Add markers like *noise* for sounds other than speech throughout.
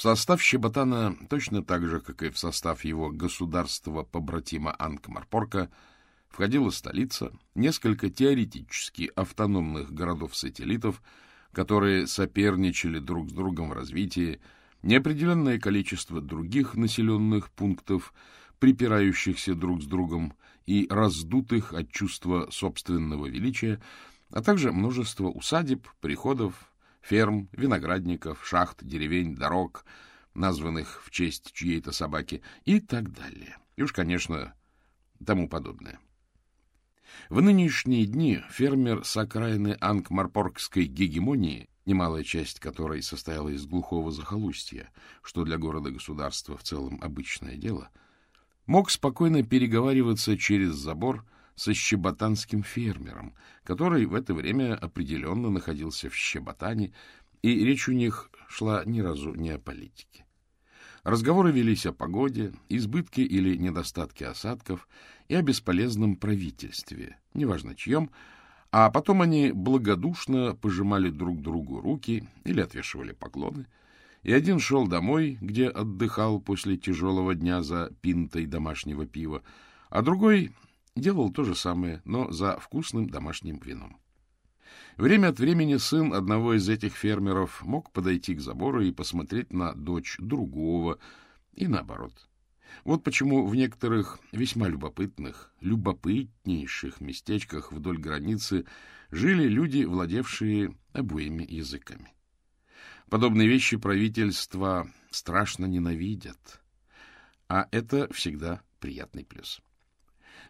В состав Щеботана, точно так же, как и в состав его государства-побратима Анкмарпорка, входила столица, несколько теоретически автономных городов-сателлитов, которые соперничали друг с другом в развитии, неопределенное количество других населенных пунктов, припирающихся друг с другом и раздутых от чувства собственного величия, а также множество усадеб, приходов, ферм, виноградников, шахт, деревень, дорог, названных в честь чьей-то собаки и так далее. И уж, конечно, тому подобное. В нынешние дни фермер с окраины Ангмарпоргской гегемонии, немалая часть которой состояла из глухого захолустья, что для города-государства в целом обычное дело, мог спокойно переговариваться через забор со щеботанским фермером, который в это время определенно находился в Щеботане, и речь у них шла ни разу не о политике. Разговоры велись о погоде, избытке или недостатке осадков и о бесполезном правительстве, неважно чьем, а потом они благодушно пожимали друг другу руки или отвешивали поклоны, и один шел домой, где отдыхал после тяжелого дня за пинтой домашнего пива, а другой делал то же самое, но за вкусным домашним вином. Время от времени сын одного из этих фермеров мог подойти к забору и посмотреть на дочь другого, и наоборот. Вот почему в некоторых весьма любопытных, любопытнейших местечках вдоль границы жили люди, владевшие обоими языками. Подобные вещи правительства страшно ненавидят, а это всегда приятный плюс.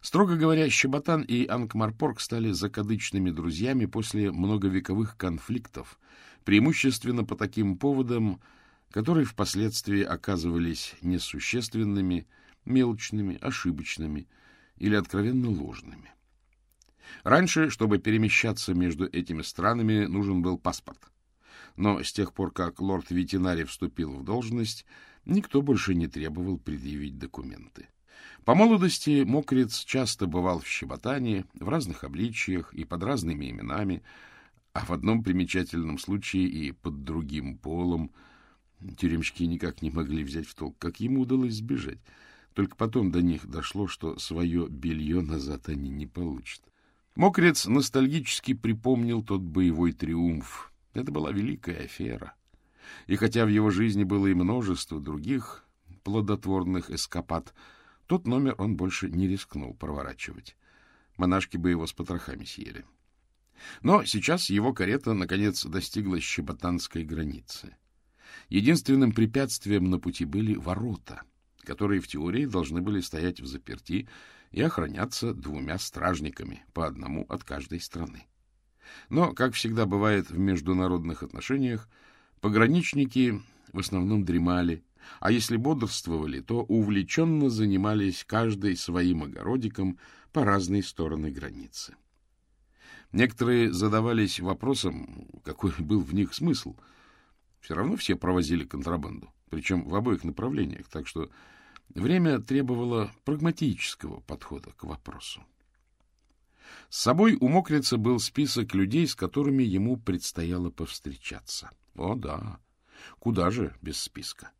Строго говоря, Щеботан и Ангмарпорг стали закадычными друзьями после многовековых конфликтов, преимущественно по таким поводам, которые впоследствии оказывались несущественными, мелочными, ошибочными или откровенно ложными. Раньше, чтобы перемещаться между этими странами, нужен был паспорт. Но с тех пор, как лорд Ветинари вступил в должность, никто больше не требовал предъявить документы. По молодости Мокриц часто бывал в Щеботане, в разных обличиях и под разными именами, а в одном примечательном случае и под другим полом. Тюремщики никак не могли взять в толк, как ему удалось сбежать. Только потом до них дошло, что свое белье назад они не получат. Мокрец ностальгически припомнил тот боевой триумф. Это была великая афера. И хотя в его жизни было и множество других плодотворных эскапад, тот номер он больше не рискнул проворачивать. Монашки бы его с потрохами съели. Но сейчас его карета, наконец, достигла щеботанской границы. Единственным препятствием на пути были ворота, которые в теории должны были стоять в заперти и охраняться двумя стражниками, по одному от каждой страны. Но, как всегда бывает в международных отношениях, пограничники в основном дремали а если бодрствовали, то увлеченно занимались каждый своим огородиком по разные стороны границы. Некоторые задавались вопросом, какой был в них смысл. Все равно все провозили контрабанду, причем в обоих направлениях, так что время требовало прагматического подхода к вопросу. С собой у Мокрица был список людей, с которыми ему предстояло повстречаться. О да, куда же без списка?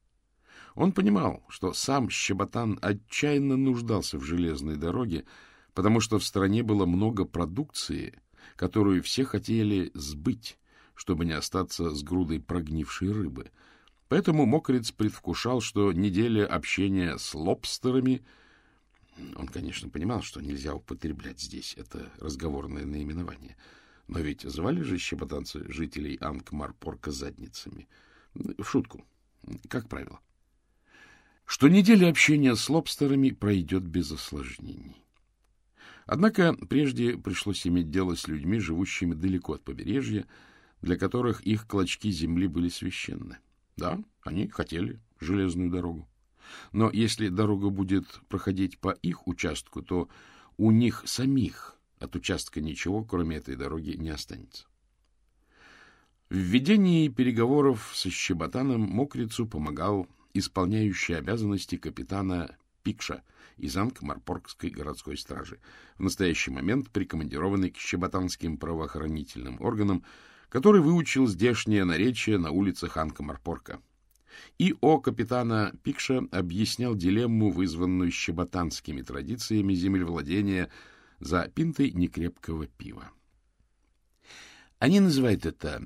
Он понимал, что сам Щеботан отчаянно нуждался в железной дороге, потому что в стране было много продукции, которую все хотели сбыть, чтобы не остаться с грудой прогнившей рыбы. Поэтому Мокриц предвкушал, что неделя общения с лобстерами... Он, конечно, понимал, что нельзя употреблять здесь это разговорное наименование. Но ведь звали же щеботанцы жителей Ангмарпорка задницами. В шутку, как правило что неделя общения с лобстерами пройдет без осложнений. Однако прежде пришлось иметь дело с людьми, живущими далеко от побережья, для которых их клочки земли были священны. Да, они хотели железную дорогу. Но если дорога будет проходить по их участку, то у них самих от участка ничего, кроме этой дороги, не останется. В ведении переговоров со Щеботаном Мокрицу помогал исполняющий обязанности капитана Пикша из Анкмарпоргской городской стражи, в настоящий момент прикомандированный к щеботанским правоохранительным органам, который выучил здешнее наречие на улицах Анкмарпорка. И о капитана Пикша объяснял дилемму, вызванную щеботанскими традициями землевладения за пинтой некрепкого пива. Они называют это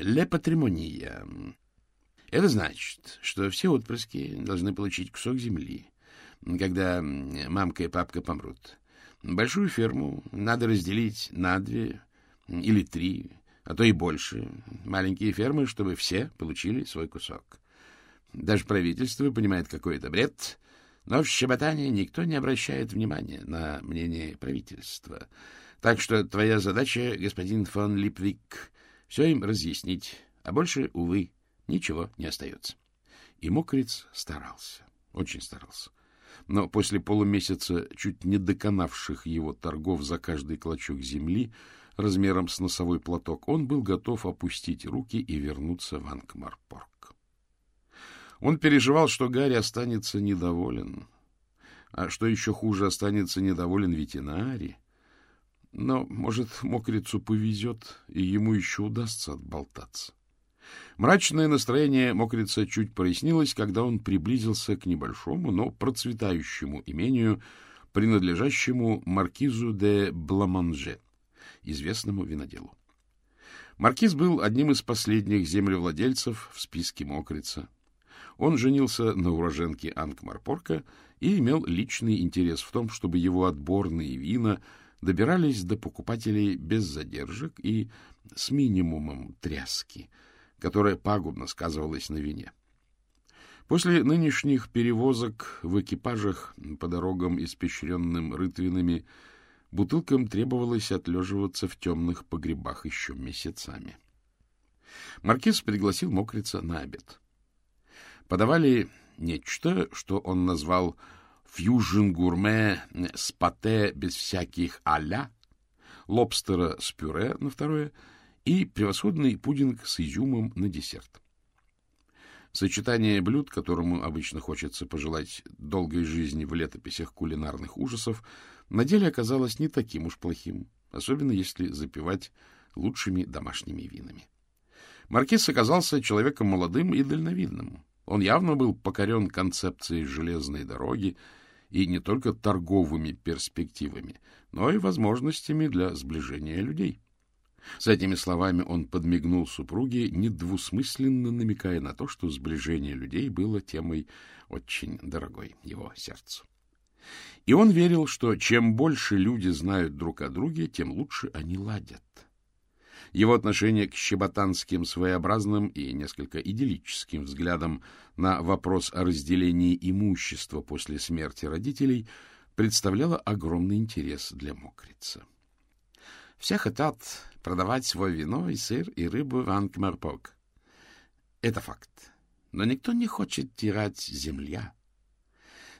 «ле патримония». Это значит, что все отпрыски должны получить кусок земли, когда мамка и папка помрут. Большую ферму надо разделить на две или три, а то и больше маленькие фермы, чтобы все получили свой кусок. Даже правительство понимает, какой это бред, но в Щеботане никто не обращает внимания на мнение правительства. Так что твоя задача, господин фон Липвик, все им разъяснить, а больше, увы, ничего не остается. И мокрец старался, очень старался. Но после полумесяца чуть не доконавших его торгов за каждый клочок земли размером с носовой платок, он был готов опустить руки и вернуться в Анкмарпорг. Он переживал, что Гарри останется недоволен, а что еще хуже, останется недоволен ветеринарий. Но, может, мокрицу повезет, и ему еще удастся отболтаться. Мрачное настроение мокрица чуть прояснилось, когда он приблизился к небольшому, но процветающему имению, принадлежащему маркизу де Бламанже, известному виноделу. Маркиз был одним из последних землевладельцев в списке мокрица. Он женился на уроженке Анкмарпорка и имел личный интерес в том, чтобы его отборные вина добирались до покупателей без задержек и с минимумом тряски — которая пагубно сказывалась на вине. После нынешних перевозок в экипажах по дорогам, испещренным рытвинами, бутылкам требовалось отлеживаться в темных погребах еще месяцами. Маркиз пригласил мокрица на обед. Подавали нечто, что он назвал «фьюжн-гурме с пате без всяких аля», лобстера с пюре на второе — и превосходный пудинг с изюмом на десерт. Сочетание блюд, которому обычно хочется пожелать долгой жизни в летописях кулинарных ужасов, на деле оказалось не таким уж плохим, особенно если запивать лучшими домашними винами. Маркиз оказался человеком молодым и дальновидным. Он явно был покорен концепцией железной дороги и не только торговыми перспективами, но и возможностями для сближения людей. С этими словами он подмигнул супруге, недвусмысленно намекая на то, что сближение людей было темой очень дорогой его сердцу. И он верил, что чем больше люди знают друг о друге, тем лучше они ладят. Его отношение к щеботанским своеобразным и несколько идиллическим взглядам на вопрос о разделении имущества после смерти родителей представляло огромный интерес для мокрица. Все хотят продавать свой вино и сыр и рыбу в Анкмарпок. Это факт. Но никто не хочет тирать земля.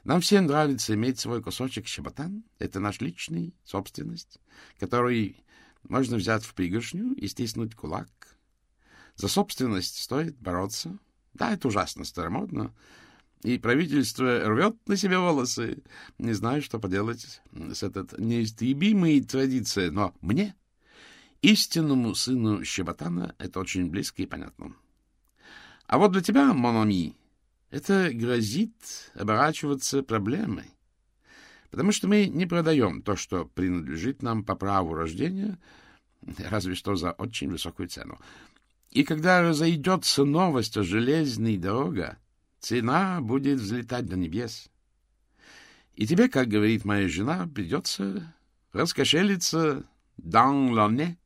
Нам всем нравится иметь свой кусочек щеботан. Это наш личный собственность, который можно взять в пригоршню и стиснуть кулак. За собственность стоит бороться. Да, это ужасно старомодно. И правительство рвет на себе волосы. Не знаю, что поделать с этой неистребимой традицией, но мне Истинному сыну Щеботана это очень близко и понятно. А вот для тебя, Мономи, это грозит оборачиваться проблемой. Потому что мы не продаем то, что принадлежит нам по праву рождения, разве что за очень высокую цену. И когда разойдется новость о железной дороге, цена будет взлетать до небес. И тебе, как говорит моя жена, придется раскошелиться dans l'année.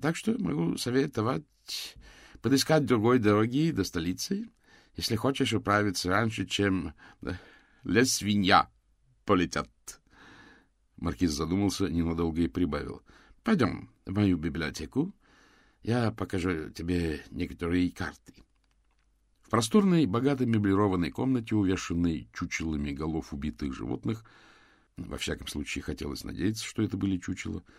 Так что могу советовать подыскать другой дороги до столицы, если хочешь управиться раньше, чем лес свинья полетят. Маркиз задумался ненадолго и прибавил. — Пойдем в мою библиотеку. Я покажу тебе некоторые карты. В просторной, богато меблированной комнате, увешанной чучелами голов убитых животных, во всяком случае хотелось надеяться, что это были чучела, —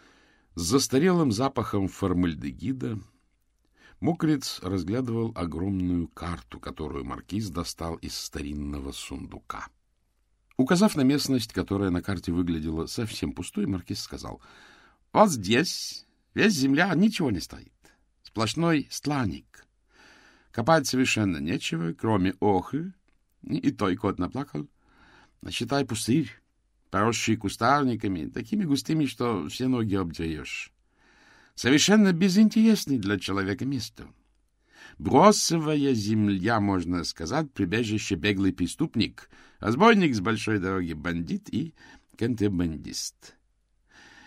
с застарелым запахом формальдегида мокрец разглядывал огромную карту, которую маркиз достал из старинного сундука. Указав на местность, которая на карте выглядела совсем пустой, маркиз сказал, — Вот здесь весь земля ничего не стоит. Сплошной стланник. Копать совершенно нечего, кроме охры, и той кот наплакал. Считай пустырь, поросший кустарниками, такими густыми, что все ноги обдерешь. Совершенно безинтересный для человека место. Бросовая земля, можно сказать, прибежище беглый преступник, разбойник с большой дороги, бандит и контрабандист.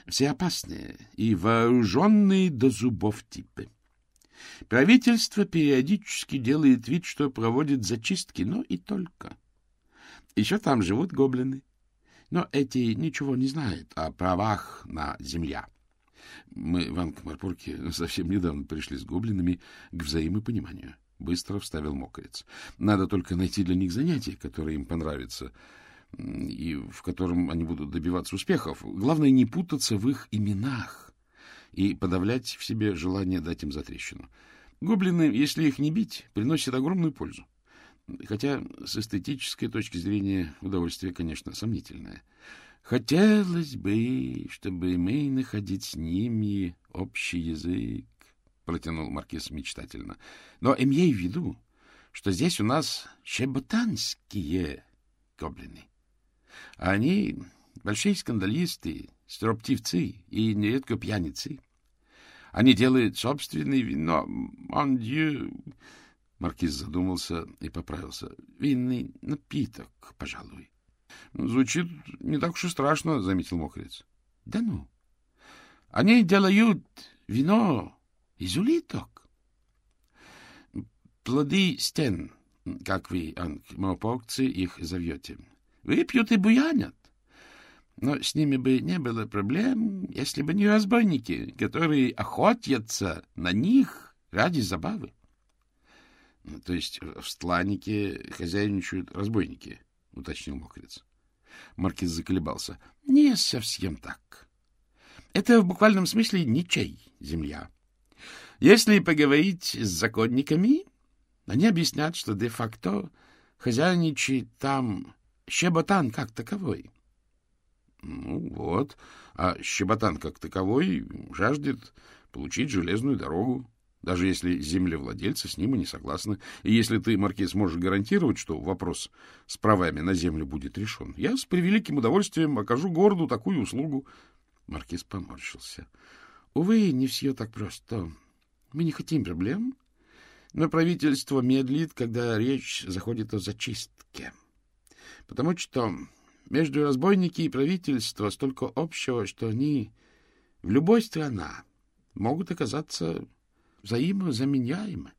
Все опасные и вооруженные до зубов типы. Правительство периодически делает вид, что проводит зачистки, но и только. Еще там живут гоблины. Но эти ничего не знают о правах на земля. Мы в Анкмарпорке совсем недавно пришли с гоблинами к взаимопониманию. Быстро вставил мокрец. Надо только найти для них занятие, которое им понравится, и в котором они будут добиваться успехов. Главное, не путаться в их именах и подавлять в себе желание дать им затрещину. Гоблины, если их не бить, приносят огромную пользу. Хотя с эстетической точки зрения удовольствие, конечно, сомнительное. Хотелось бы, чтобы мы находить с ними общий язык, — протянул маркиз мечтательно. Но имей в виду, что здесь у нас щеботанские гоблины. Они большие скандалисты, строптивцы и нередко пьяницы. Они делают собственное вино. Mon Dieu. Маркиз задумался и поправился. Винный напиток, пожалуй. — Звучит не так уж и страшно, — заметил мокрец. — Да ну. Они делают вино из улиток. Плоды стен, как вы, анкмопокцы, их зовете. Выпьют и буянят. Но с ними бы не было проблем, если бы не разбойники, которые охотятся на них ради забавы. — То есть в Стланике хозяйничают разбойники, — уточнил мокрец. Маркиз заколебался. — Не совсем так. Это в буквальном смысле ничей земля. Если поговорить с законниками, они объяснят, что де-факто хозяйничает там щеботан как таковой. Ну вот, а щеботан как таковой жаждет получить железную дорогу, даже если землевладельцы с ним и не согласны. И если ты, Маркиз, можешь гарантировать, что вопрос с правами на землю будет решен, я с превеликим удовольствием окажу городу такую услугу. Маркиз поморщился. Увы, не все так просто. Мы не хотим проблем, но правительство медлит, когда речь заходит о зачистке. Потому что между разбойники и правительство столько общего, что они в любой стране могут оказаться взаимозаменяемы.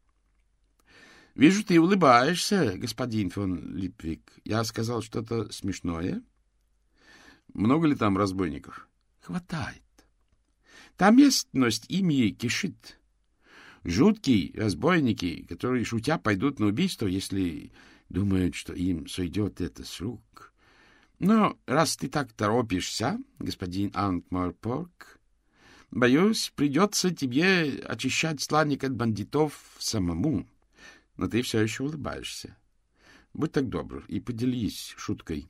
— Вижу, ты улыбаешься, господин фон Липвик. Я сказал что-то смешное? — Много ли там разбойников? — Хватает. Там местность ими кишит. Жуткие разбойники, которые, шутя, пойдут на убийство, если думают, что им сойдет это с рук. Но раз ты так торопишься, господин Анкмарпорк, боюсь, придется тебе очищать сланник от бандитов самому. Но ты все еще улыбаешься. Будь так добр и поделись шуткой.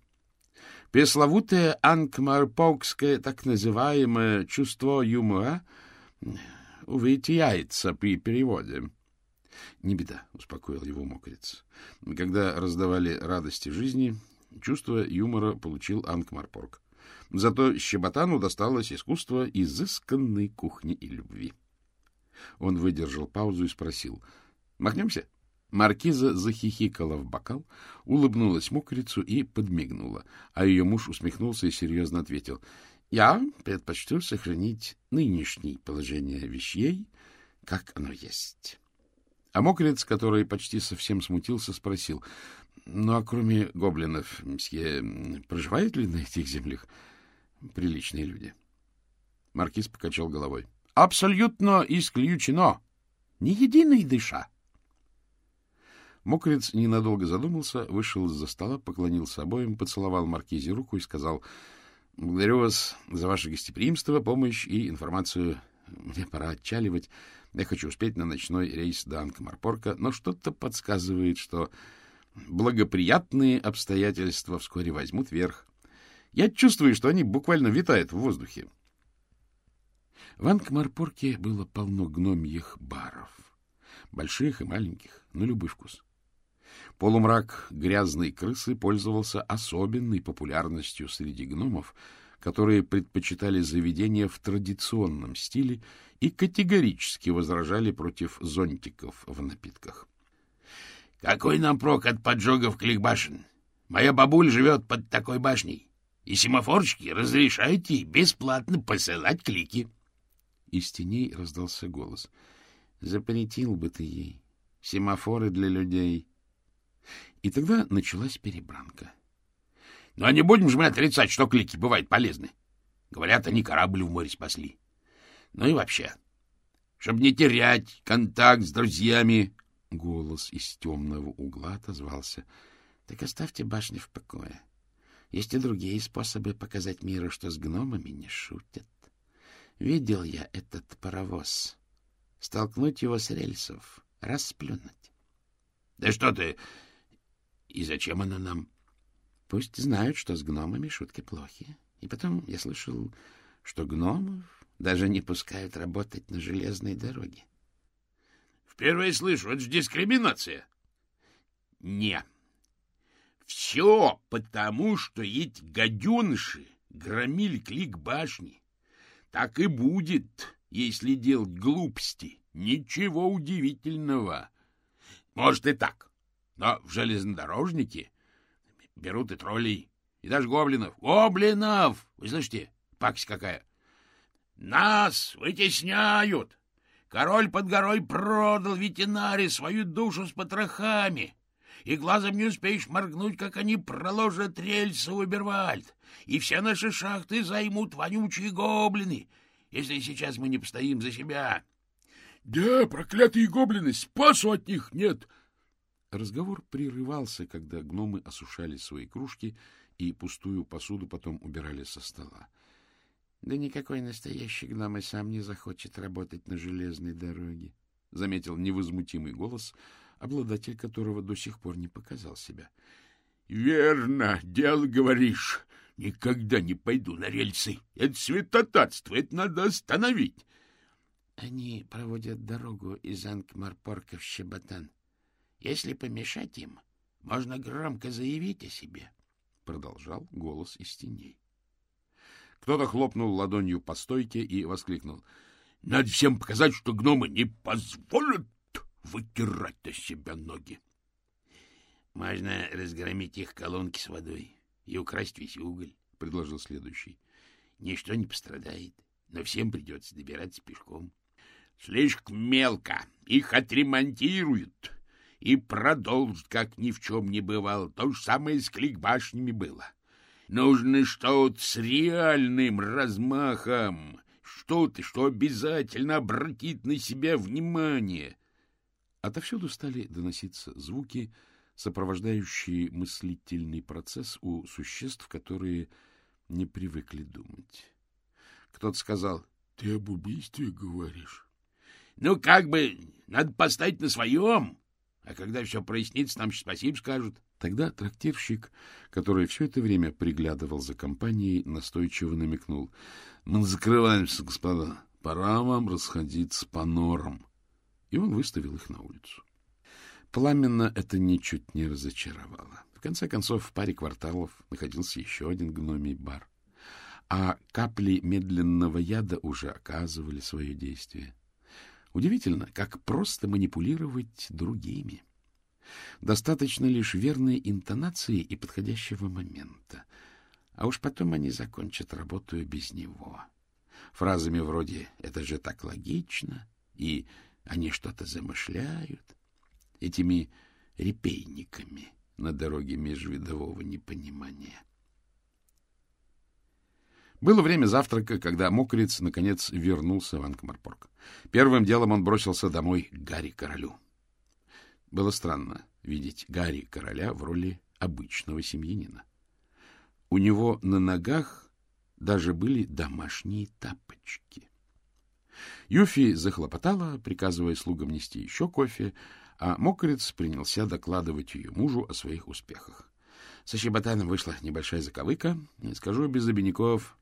Пресловутое анкмарпокское так называемое чувство юмора, увы, теряется при переводе. — Не беда, — успокоил его мокрец. Когда раздавали радости жизни, чувство юмора получил Анкмарпорг. Зато Щеботану досталось искусство изысканной кухни и любви. Он выдержал паузу и спросил. — Махнемся? Маркиза захихикала в бокал, улыбнулась мокрицу и подмигнула, а ее муж усмехнулся и серьезно ответил. — Я предпочту сохранить нынешнее положение вещей, как оно есть. А мокрец, который почти совсем смутился, спросил, ну, а кроме гоблинов, мсье, проживают ли на этих землях приличные люди? Маркиз покачал головой. — Абсолютно исключено. Ни единой дыша. Мокрец ненадолго задумался, вышел из-за стола, поклонился обоим, поцеловал Маркизе руку и сказал, — Благодарю вас за ваше гостеприимство, помощь и информацию. Мне пора отчаливать. Я хочу успеть на ночной рейс до Анкмарпорка, но что-то подсказывает, что благоприятные обстоятельства вскоре возьмут верх. Я чувствую, что они буквально витают в воздухе. В Анкмарпорке было полно гномьих баров. больших и маленьких, на любой вкус. Полумрак грязной крысы пользовался особенной популярностью среди гномов, которые предпочитали заведения в традиционном стиле и категорически возражали против зонтиков в напитках. — Какой нам прок от поджогов кликбашен? Моя бабуль живет под такой башней, и семафорчики разрешают ей бесплатно посылать клики. Из теней раздался голос. — Запретил бы ты ей. Семафоры для людей. И тогда началась перебранка. — Ну, а не будем же мы отрицать, что клики бывают полезны. Говорят, они корабль в море спасли. Ну и вообще, чтобы не терять контакт с друзьями... Голос из темного угла отозвался. — Так оставьте башни в покое. Есть и другие способы показать миру, что с гномами не шутят. Видел я этот паровоз. Столкнуть его с рельсов, расплюнуть. — Да что ты... И зачем она нам? — Пусть знают, что с гномами шутки плохи. И потом я слышал, что гномов даже не пускают работать на железной дороге. — Впервые слышу, это же дискриминация. — Не. Все потому, что эти гаденыши громили клик башни. Так и будет, если делать глупости. Ничего удивительного. Может и так. Но в железнодорожнике берут и троллей, и даже гоблинов. Гоблинов! Вы слышите? Пакость какая. Нас вытесняют. Король под горой продал ветеринаре свою душу с потрохами. И глазом не успеешь моргнуть, как они проложат рельсы в Убервальд. И все наши шахты займут вонючие гоблины, если сейчас мы не постоим за себя. — Да, проклятые гоблины, спасу от них нет! Разговор прерывался, когда гномы осушали свои кружки и пустую посуду потом убирали со стола. — Да никакой настоящий гном и сам не захочет работать на железной дороге, — заметил невозмутимый голос, обладатель которого до сих пор не показал себя. — Верно, дело говоришь. Никогда не пойду на рельсы. Это святотатство, это надо остановить. Они проводят дорогу из Анкмарпорка в Щеботан. Если помешать им, можно громко заявить о себе, — продолжал голос из теней. Кто-то хлопнул ладонью по стойке и воскликнул. — Надо всем показать, что гномы не позволят вытирать о себя ноги. — Можно разгромить их колонки с водой и украсть весь уголь, — предложил следующий. — Ничто не пострадает, но всем придется добираться пешком. — Слишком мелко. Их отремонтируют и продолжат, как ни в чем не бывало. То же самое с кликбашнями было. Нужно что-то с реальным размахом, что-то, что обязательно обратит на себя внимание. Отовсюду стали доноситься звуки, сопровождающие мыслительный процесс у существ, которые не привыкли думать. Кто-то сказал, — Ты об убийстве говоришь? — Ну, как бы, надо поставить на своем. А когда все прояснится, нам спасибо скажут. Тогда трактирщик, который все это время приглядывал за компанией, настойчиво намекнул. — Мы закрываемся, господа. Пора вам расходиться по норам. И он выставил их на улицу. Пламенно это ничуть не разочаровало. В конце концов, в паре кварталов находился еще один гномий бар. А капли медленного яда уже оказывали свое действие. Удивительно, как просто манипулировать другими. Достаточно лишь верной интонации и подходящего момента. А уж потом они закончат работу без него. Фразами вроде «это же так логично» и «они что-то замышляют» этими репейниками на дороге межвидового непонимания. Было время завтрака, когда мокрец, наконец, вернулся в Анкмарпорг. Первым делом он бросился домой к Гарри Королю. Было странно видеть Гарри Короля в роли обычного семьянина. У него на ногах даже были домашние тапочки. Юфи захлопотала, приказывая слугам нести еще кофе, а мокрец принялся докладывать ее мужу о своих успехах. Со щеботаном вышла небольшая заковыка, скажу без обиняков,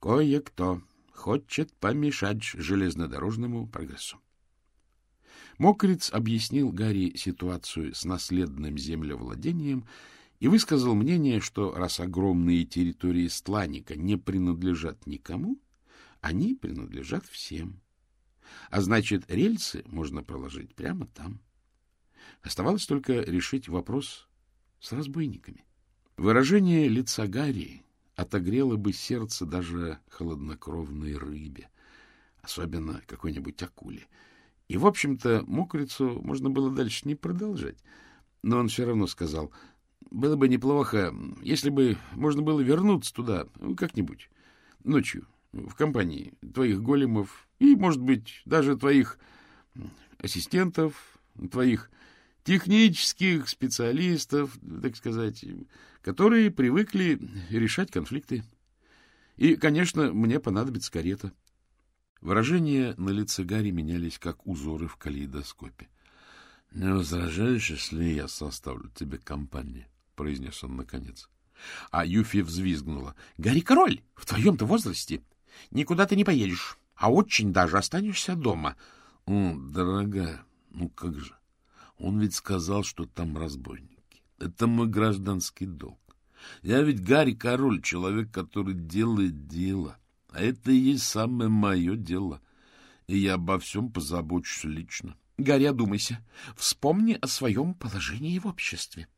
кое-кто хочет помешать железнодорожному прогрессу. Мокриц объяснил Гарри ситуацию с наследным землевладением и высказал мнение, что раз огромные территории Стланика не принадлежат никому, они принадлежат всем. А значит, рельсы можно проложить прямо там. Оставалось только решить вопрос с разбойниками. Выражение лица Гарри отогрело бы сердце даже холоднокровной рыбе, особенно какой-нибудь акуле. И, в общем-то, мокрицу можно было дальше не продолжать. Но он все равно сказал, было бы неплохо, если бы можно было вернуться туда ну, как-нибудь ночью в компании твоих големов и, может быть, даже твоих ассистентов, твоих технических специалистов, так сказать, которые привыкли решать конфликты. И, конечно, мне понадобится карета. Выражения на лице Гарри менялись, как узоры в калейдоскопе. — Не возражаешь, если я составлю тебе компанию? — произнес он наконец. А Юфи взвизгнула. — Гарри Король, в твоем-то возрасте никуда ты не поедешь, а очень даже останешься дома. — Дорогая, ну как же? Он ведь сказал, что там разбойники. Это мой гражданский долг. Я ведь Гарри Король, человек, который делает дело. — а это и есть самое мое дело, и я обо всем позабочусь лично. Гарри, одумайся. Вспомни о своем положении в обществе.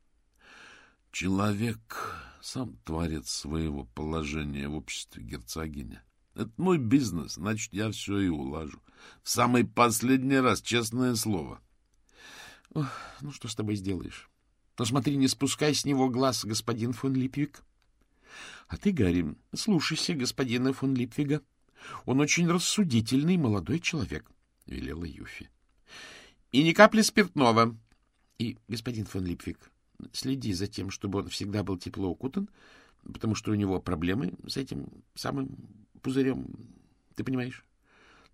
Человек сам творец своего положения в обществе, герцогиня. Это мой бизнес, значит, я все и улажу. В самый последний раз, честное слово. Ох, ну, что с тобой сделаешь? Но смотри, не спускай с него глаз, господин фон Липвик. А ты, Гарри, слушайся господина фон Липвига. Он очень рассудительный молодой человек, — велела Юфи. — И ни капли спиртного. И, господин фон Липвиг, следи за тем, чтобы он всегда был тепло укутан, потому что у него проблемы с этим самым пузырем, ты понимаешь?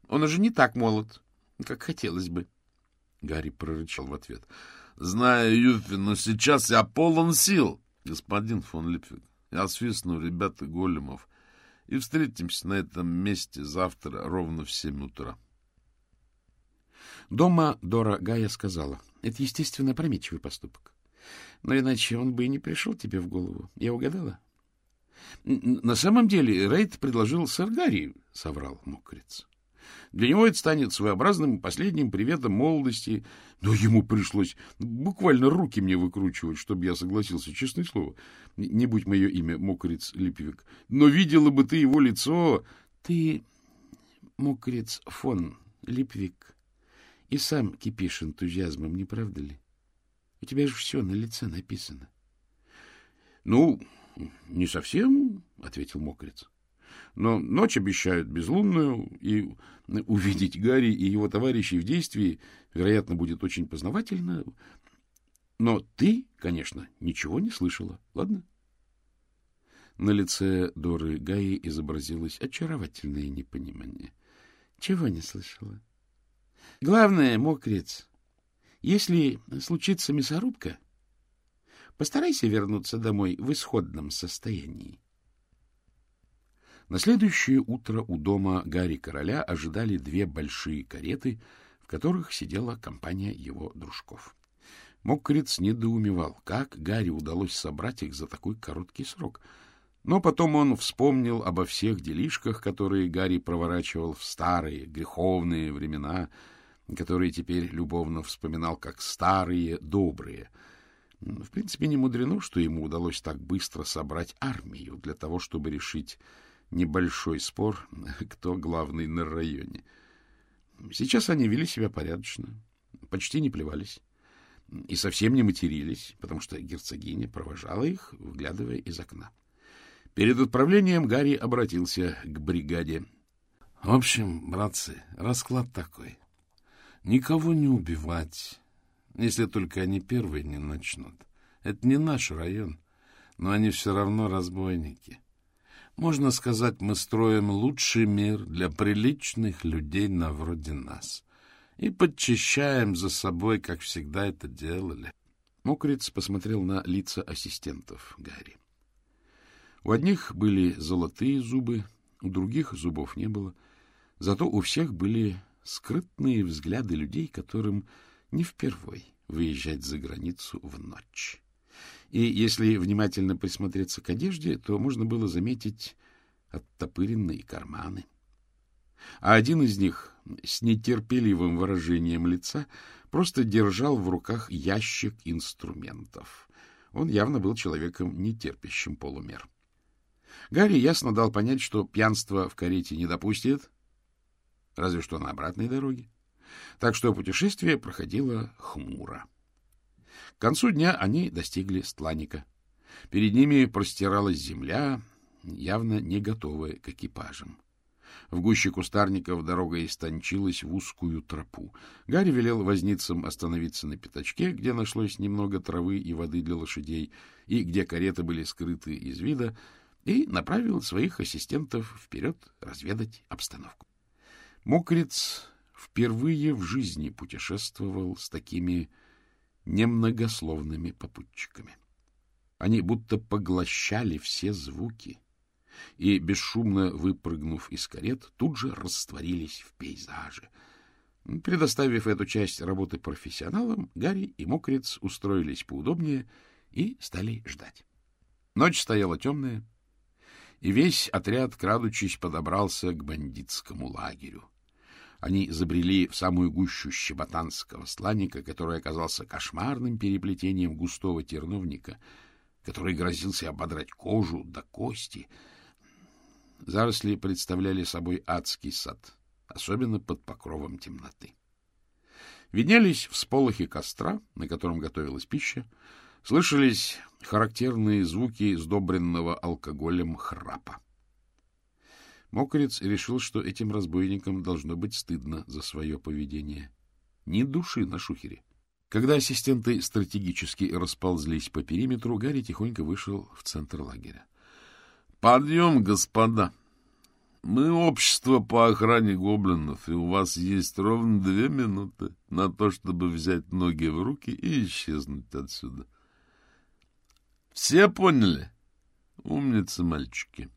Он уже не так молод, как хотелось бы. Гарри прорычал в ответ. — Знаю, Юфи, но сейчас я полон сил, господин фон Липвиг. Я свистну ребята големов, и встретимся на этом месте завтра ровно в семь утра. Дома Дора Гая сказала, это, естественно, опрометчивый поступок. Но иначе он бы и не пришел тебе в голову. Я угадала? — На самом деле Рейд предложил Саргари, — соврал мокрец. Для него это станет своеобразным последним приветом молодости, но ему пришлось буквально руки мне выкручивать, чтобы я согласился, честное слово. Не будь мое имя Мокрец Липвик. Но видела бы ты его лицо. Ты, Мокрец фон Липвик, и сам кипишь энтузиазмом, не правда ли? У тебя же все на лице написано. — Ну, не совсем, — ответил Мокрец. Но ночь обещают безлунную, и увидеть Гарри и его товарищей в действии, вероятно, будет очень познавательно. Но ты, конечно, ничего не слышала, ладно? На лице Доры Гаи изобразилось очаровательное непонимание. Чего не слышала? Главное, мокрец, если случится мясорубка, постарайся вернуться домой в исходном состоянии. На следующее утро у дома Гарри Короля ожидали две большие кареты, в которых сидела компания его дружков. Мокрец недоумевал, как Гарри удалось собрать их за такой короткий срок. Но потом он вспомнил обо всех делишках, которые Гарри проворачивал в старые греховные времена, которые теперь любовно вспоминал как старые добрые. В принципе, не мудрено, что ему удалось так быстро собрать армию для того, чтобы решить небольшой спор, *laughs* кто главный на районе. Сейчас они вели себя порядочно, почти не плевались и совсем не матерились, потому что герцогиня провожала их, выглядывая из окна. Перед отправлением Гарри обратился к бригаде. — В общем, братцы, расклад такой. Никого не убивать, если только они первые не начнут. Это не наш район, но они все равно разбойники. — можно сказать, мы строим лучший мир для приличных людей на вроде нас и подчищаем за собой, как всегда это делали. Мокриц посмотрел на лица ассистентов Гарри. У одних были золотые зубы, у других зубов не было, зато у всех были скрытные взгляды людей, которым не впервой выезжать за границу в ночь. И если внимательно присмотреться к одежде, то можно было заметить оттопыренные карманы. А один из них с нетерпеливым выражением лица просто держал в руках ящик инструментов. Он явно был человеком, не терпящим полумер. Гарри ясно дал понять, что пьянство в карете не допустит, разве что на обратной дороге. Так что путешествие проходило хмуро. К концу дня они достигли Стланика. Перед ними простиралась земля, явно не готовая к экипажам. В гуще кустарников дорога истончилась в узкую тропу. Гарри велел возницам остановиться на пятачке, где нашлось немного травы и воды для лошадей, и где кареты были скрыты из вида, и направил своих ассистентов вперед разведать обстановку. Мокриц впервые в жизни путешествовал с такими немногословными попутчиками. Они будто поглощали все звуки и, бесшумно выпрыгнув из карет, тут же растворились в пейзаже. Предоставив эту часть работы профессионалам, Гарри и Мокриц устроились поудобнее и стали ждать. Ночь стояла темная, и весь отряд, крадучись, подобрался к бандитскому лагерю. Они забрели в самую гущу щеботанского сланника, который оказался кошмарным переплетением густого терновника, который грозился ободрать кожу до кости. Заросли представляли собой адский сад, особенно под покровом темноты. Виднелись всполохи костра, на котором готовилась пища, слышались характерные звуки сдобренного алкоголем храпа. Мокрец решил, что этим разбойникам должно быть стыдно за свое поведение. Ни души на шухере. Когда ассистенты стратегически расползлись по периметру, Гарри тихонько вышел в центр лагеря. — Подъем, господа! Мы общество по охране гоблинов, и у вас есть ровно две минуты на то, чтобы взять ноги в руки и исчезнуть отсюда. Все поняли? Умницы, мальчики! —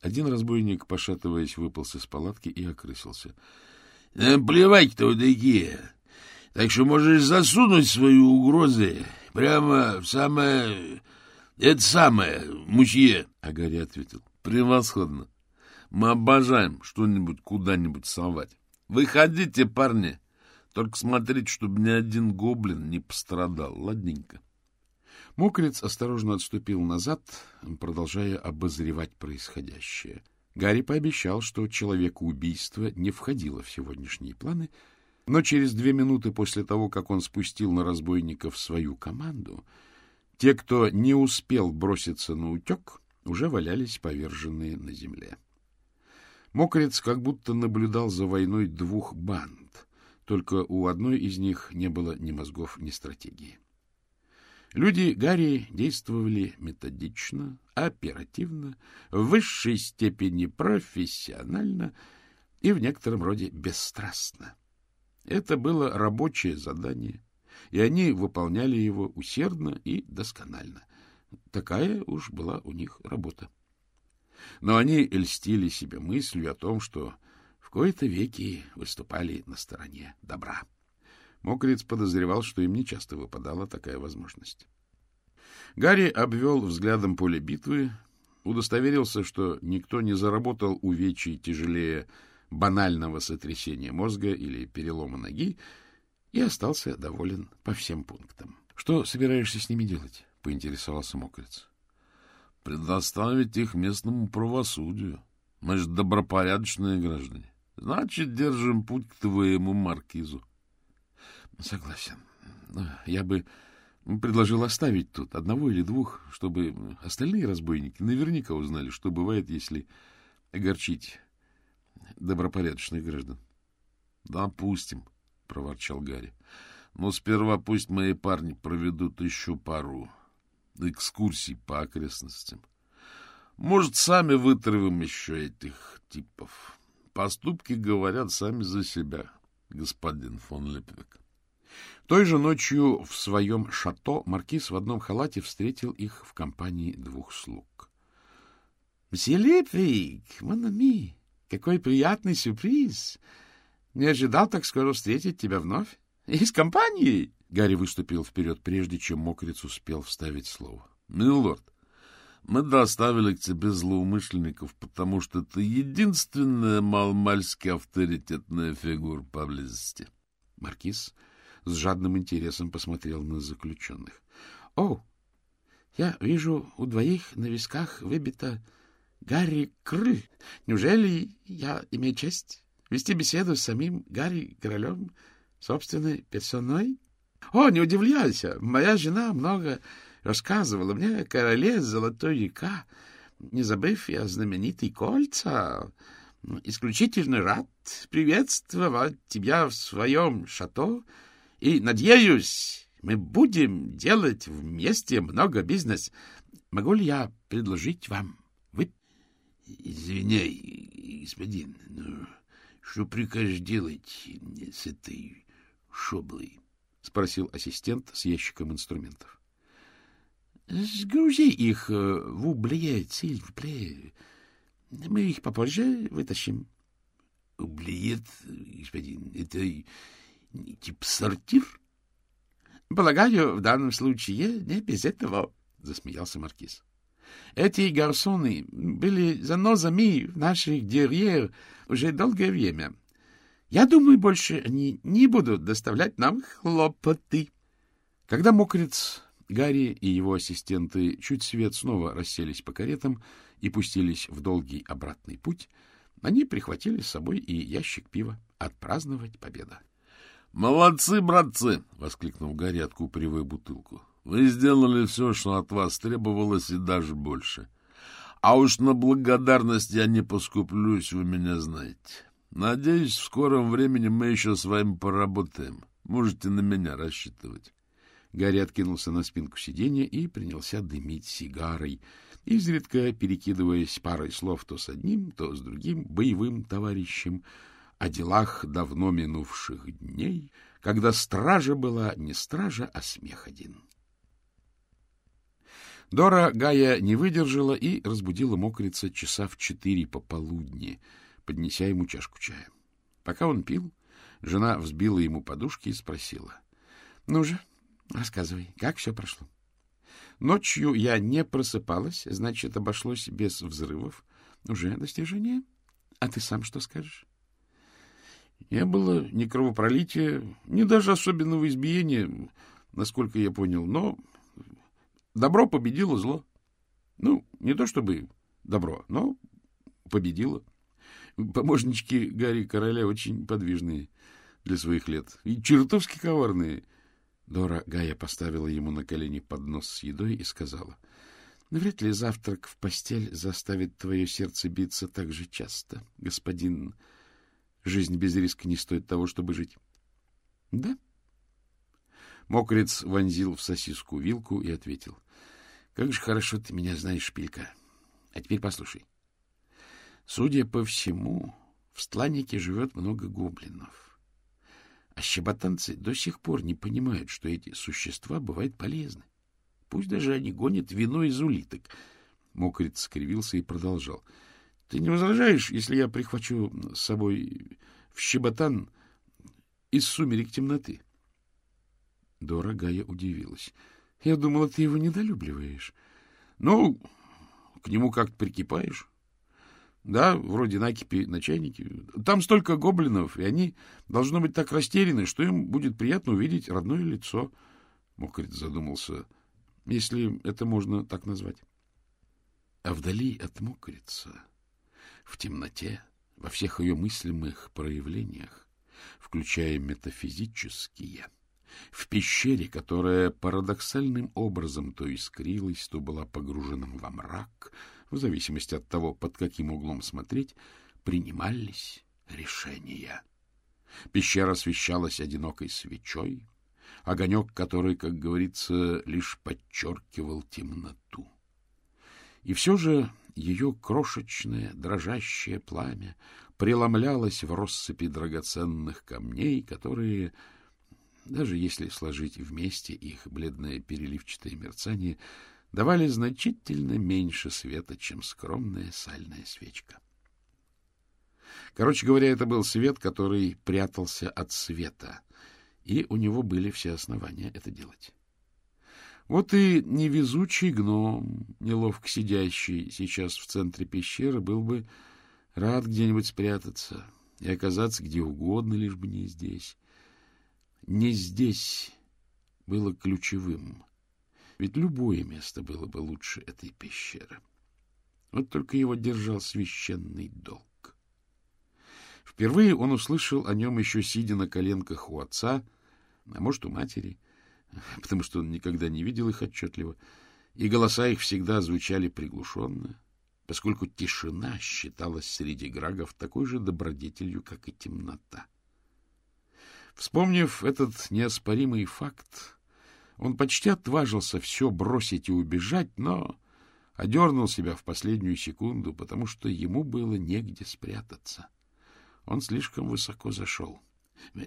один разбойник, пошатываясь, выполз из палатки и окрысился. «Э, — Плевать кто такие. Так что можешь засунуть свои угрозы прямо в самое... Это самое, мусье. Агари ответил. — Превосходно. Мы обожаем что-нибудь куда-нибудь совать. Выходите, парни. Только смотрите, чтобы ни один гоблин не пострадал. Ладненько. Мокрец осторожно отступил назад, продолжая обозревать происходящее. Гарри пообещал, что человекоубийство не входило в сегодняшние планы, но через две минуты после того, как он спустил на разбойников свою команду, те, кто не успел броситься на утек, уже валялись поверженные на земле. Мокрец как будто наблюдал за войной двух банд, только у одной из них не было ни мозгов, ни стратегии. Люди Гарри действовали методично, оперативно, в высшей степени профессионально и в некотором роде бесстрастно. Это было рабочее задание, и они выполняли его усердно и досконально. Такая уж была у них работа. Но они льстили себе мыслью о том, что в кои-то веки выступали на стороне добра. Мокриц подозревал, что им нечасто выпадала такая возможность. Гарри обвел взглядом поле битвы, удостоверился, что никто не заработал увечий тяжелее банального сотрясения мозга или перелома ноги, и остался доволен по всем пунктам. — Что собираешься с ними делать? — поинтересовался Мокриц. — Предоставить их местному правосудию. Мы же добропорядочные граждане. Значит, держим путь к твоему маркизу. — Согласен. Я бы предложил оставить тут одного или двух, чтобы остальные разбойники наверняка узнали, что бывает, если огорчить добропорядочных граждан. — Допустим, — проворчал Гарри. — Но сперва пусть мои парни проведут еще пару экскурсий по окрестностям. Может, сами вытравим еще этих типов. Поступки говорят сами за себя, господин фон Лепвик. Той же ночью в своем шато маркиз в одном халате встретил их в компании двух слуг. — Мсье Лепвик, монами, какой приятный сюрприз! Не ожидал так скоро встретить тебя вновь. И с компанией. Гарри выступил вперед, прежде чем мокрец успел вставить слово. — Милорд, мы доставили к тебе злоумышленников, потому что ты единственная малмальски авторитетная фигура поблизости. Маркиз с жадным интересом посмотрел на заключенных. — О, я вижу, у двоих на висках выбито Гарри Кры. Неужели я имею честь вести беседу с самим Гарри Королем собственной персоной? О, не удивляйся, моя жена много рассказывала мне о короле Золотой река, не забыв и о знаменитой кольца. Исключительно рад приветствовать тебя в своем шато и, надеюсь, мы будем делать вместе много бизнес. Могу ли я предложить вам вы? Извиняй, господин, но что прикажешь делать с этой шоблой? — спросил ассистент с ящиком инструментов. — Сгрузи их в ублие, сильвпле. Мы их попозже вытащим. — Ублиет, господин, это тип сортир? — Полагаю, в данном случае не без этого, — засмеялся маркиз. — Эти гарсоны были занозами в наших дерьер уже долгое время. Я думаю, больше они не будут доставлять нам хлопоты. Когда мокрец, Гарри и его ассистенты чуть свет снова расселись по каретам и пустились в долгий обратный путь, они прихватили с собой и ящик пива отпраздновать победу. — Молодцы, братцы! — воскликнул Гарри, откупоривая бутылку. — Вы сделали все, что от вас требовалось, и даже больше. А уж на благодарность я не поскуплюсь, вы меня знаете. Надеюсь, в скором времени мы еще с вами поработаем. Можете на меня рассчитывать. Гарри откинулся на спинку сиденья и принялся дымить сигарой, изредка перекидываясь парой слов то с одним, то с другим боевым товарищем о делах давно минувших дней, когда стража была не стража, а смех один. Дора Гая не выдержала и разбудила мокрица часа в четыре пополудни — поднеся ему чашку чая. Пока он пил, жена взбила ему подушки и спросила. — Ну же, рассказывай, как все прошло? Ночью я не просыпалась, значит, обошлось без взрывов. Уже достижение? А ты сам что скажешь? Не было ни кровопролития, ни даже особенного избиения, насколько я понял, но добро победило зло. Ну, не то чтобы добро, но победило. Помощнички Гарри Короля очень подвижные для своих лет и чертовски коварные. Дора Гая поставила ему на колени поднос с едой и сказала, — Вряд ли завтрак в постель заставит твое сердце биться так же часто, господин. Жизнь без риска не стоит того, чтобы жить. — Да? Мокрец вонзил в сосиску вилку и ответил. — Как же хорошо ты меня знаешь, шпилька. А теперь послушай. — Судя по всему, в Стланнике живет много гоблинов. А щеботанцы до сих пор не понимают, что эти существа бывают полезны. Пусть даже они гонят вино из улиток. Мокрит скривился и продолжал. — Ты не возражаешь, если я прихвачу с собой в щеботан из сумерек темноты? Дорогая удивилась. — Я думала, ты его недолюбливаешь. — Ну, к нему как-то прикипаешь. Да, вроде накипи на чайнике. Там столько гоблинов, и они должно быть так растеряны, что им будет приятно увидеть родное лицо. Мокрит задумался, если это можно так назвать. А вдали от мокрица, в темноте, во всех ее мыслимых проявлениях, включая метафизические, в пещере, которая парадоксальным образом то искрилась, то была погружена во мрак — в зависимости от того, под каким углом смотреть, принимались решения. Пещера освещалась одинокой свечой, огонек которой, как говорится, лишь подчеркивал темноту. И все же ее крошечное дрожащее пламя преломлялось в россыпи драгоценных камней, которые, даже если сложить вместе их бледное переливчатое мерцание, давали значительно меньше света, чем скромная сальная свечка. Короче говоря, это был свет, который прятался от света, и у него были все основания это делать. Вот и невезучий гном, неловко сидящий сейчас в центре пещеры, был бы рад где-нибудь спрятаться и оказаться где угодно, лишь бы не здесь. Не здесь было ключевым, ведь любое место было бы лучше этой пещеры. Вот только его держал священный долг. Впервые он услышал о нем еще сидя на коленках у отца, а может, у матери, *laughs* потому что он никогда не видел их отчетливо, и голоса их всегда звучали приглушенно, поскольку тишина считалась среди грагов такой же добродетелью, как и темнота. Вспомнив этот неоспоримый факт, он почти отважился все бросить и убежать, но одернул себя в последнюю секунду, потому что ему было негде спрятаться. Он слишком высоко зашел.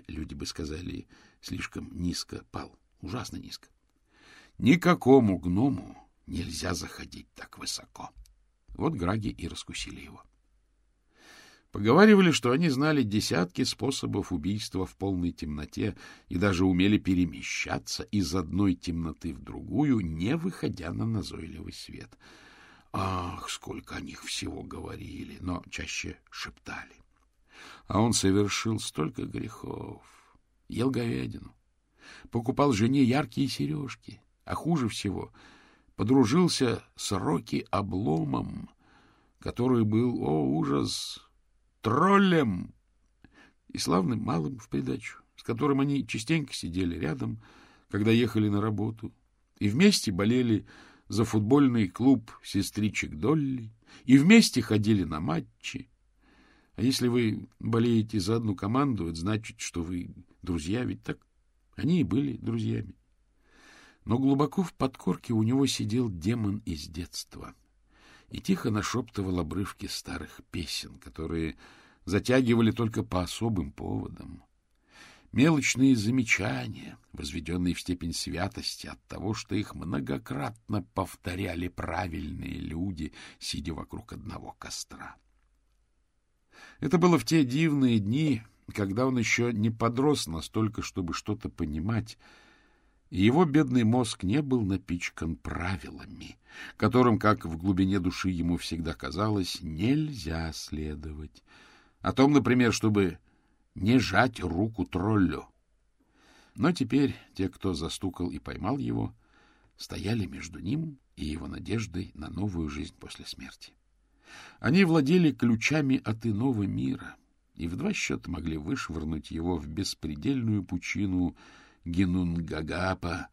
Люди бы сказали, слишком низко пал. Ужасно низко. Никакому гному нельзя заходить так высоко. Вот Граги и раскусили его. Поговаривали, что они знали десятки способов убийства в полной темноте и даже умели перемещаться из одной темноты в другую, не выходя на назойливый свет. Ах, сколько о них всего говорили, но чаще шептали. А он совершил столько грехов. Ел говядину, покупал жене яркие сережки, а хуже всего подружился с Роки Обломом, который был, о ужас, троллем и славным малым в придачу, с которым они частенько сидели рядом, когда ехали на работу, и вместе болели за футбольный клуб сестричек Долли, и вместе ходили на матчи, а если вы болеете за одну команду, это значит, что вы друзья, ведь так? Они и были друзьями. Но глубоко в подкорке у него сидел демон из детства и тихо нашептывал обрывки старых песен, которые затягивали только по особым поводам. Мелочные замечания, возведенные в степень святости от того, что их многократно повторяли правильные люди, сидя вокруг одного костра. Это было в те дивные дни, когда он еще не подрос настолько, чтобы что-то понимать, и его бедный мозг не был напичкан правилами, которым, как в глубине души ему всегда казалось, нельзя следовать. О том, например, чтобы не жать руку троллю. Но теперь те, кто застукал и поймал его, стояли между ним и его надеждой на новую жизнь после смерти. Они владели ключами от иного мира и в два счета могли вышвырнуть его в беспредельную пучину Генунгагапа,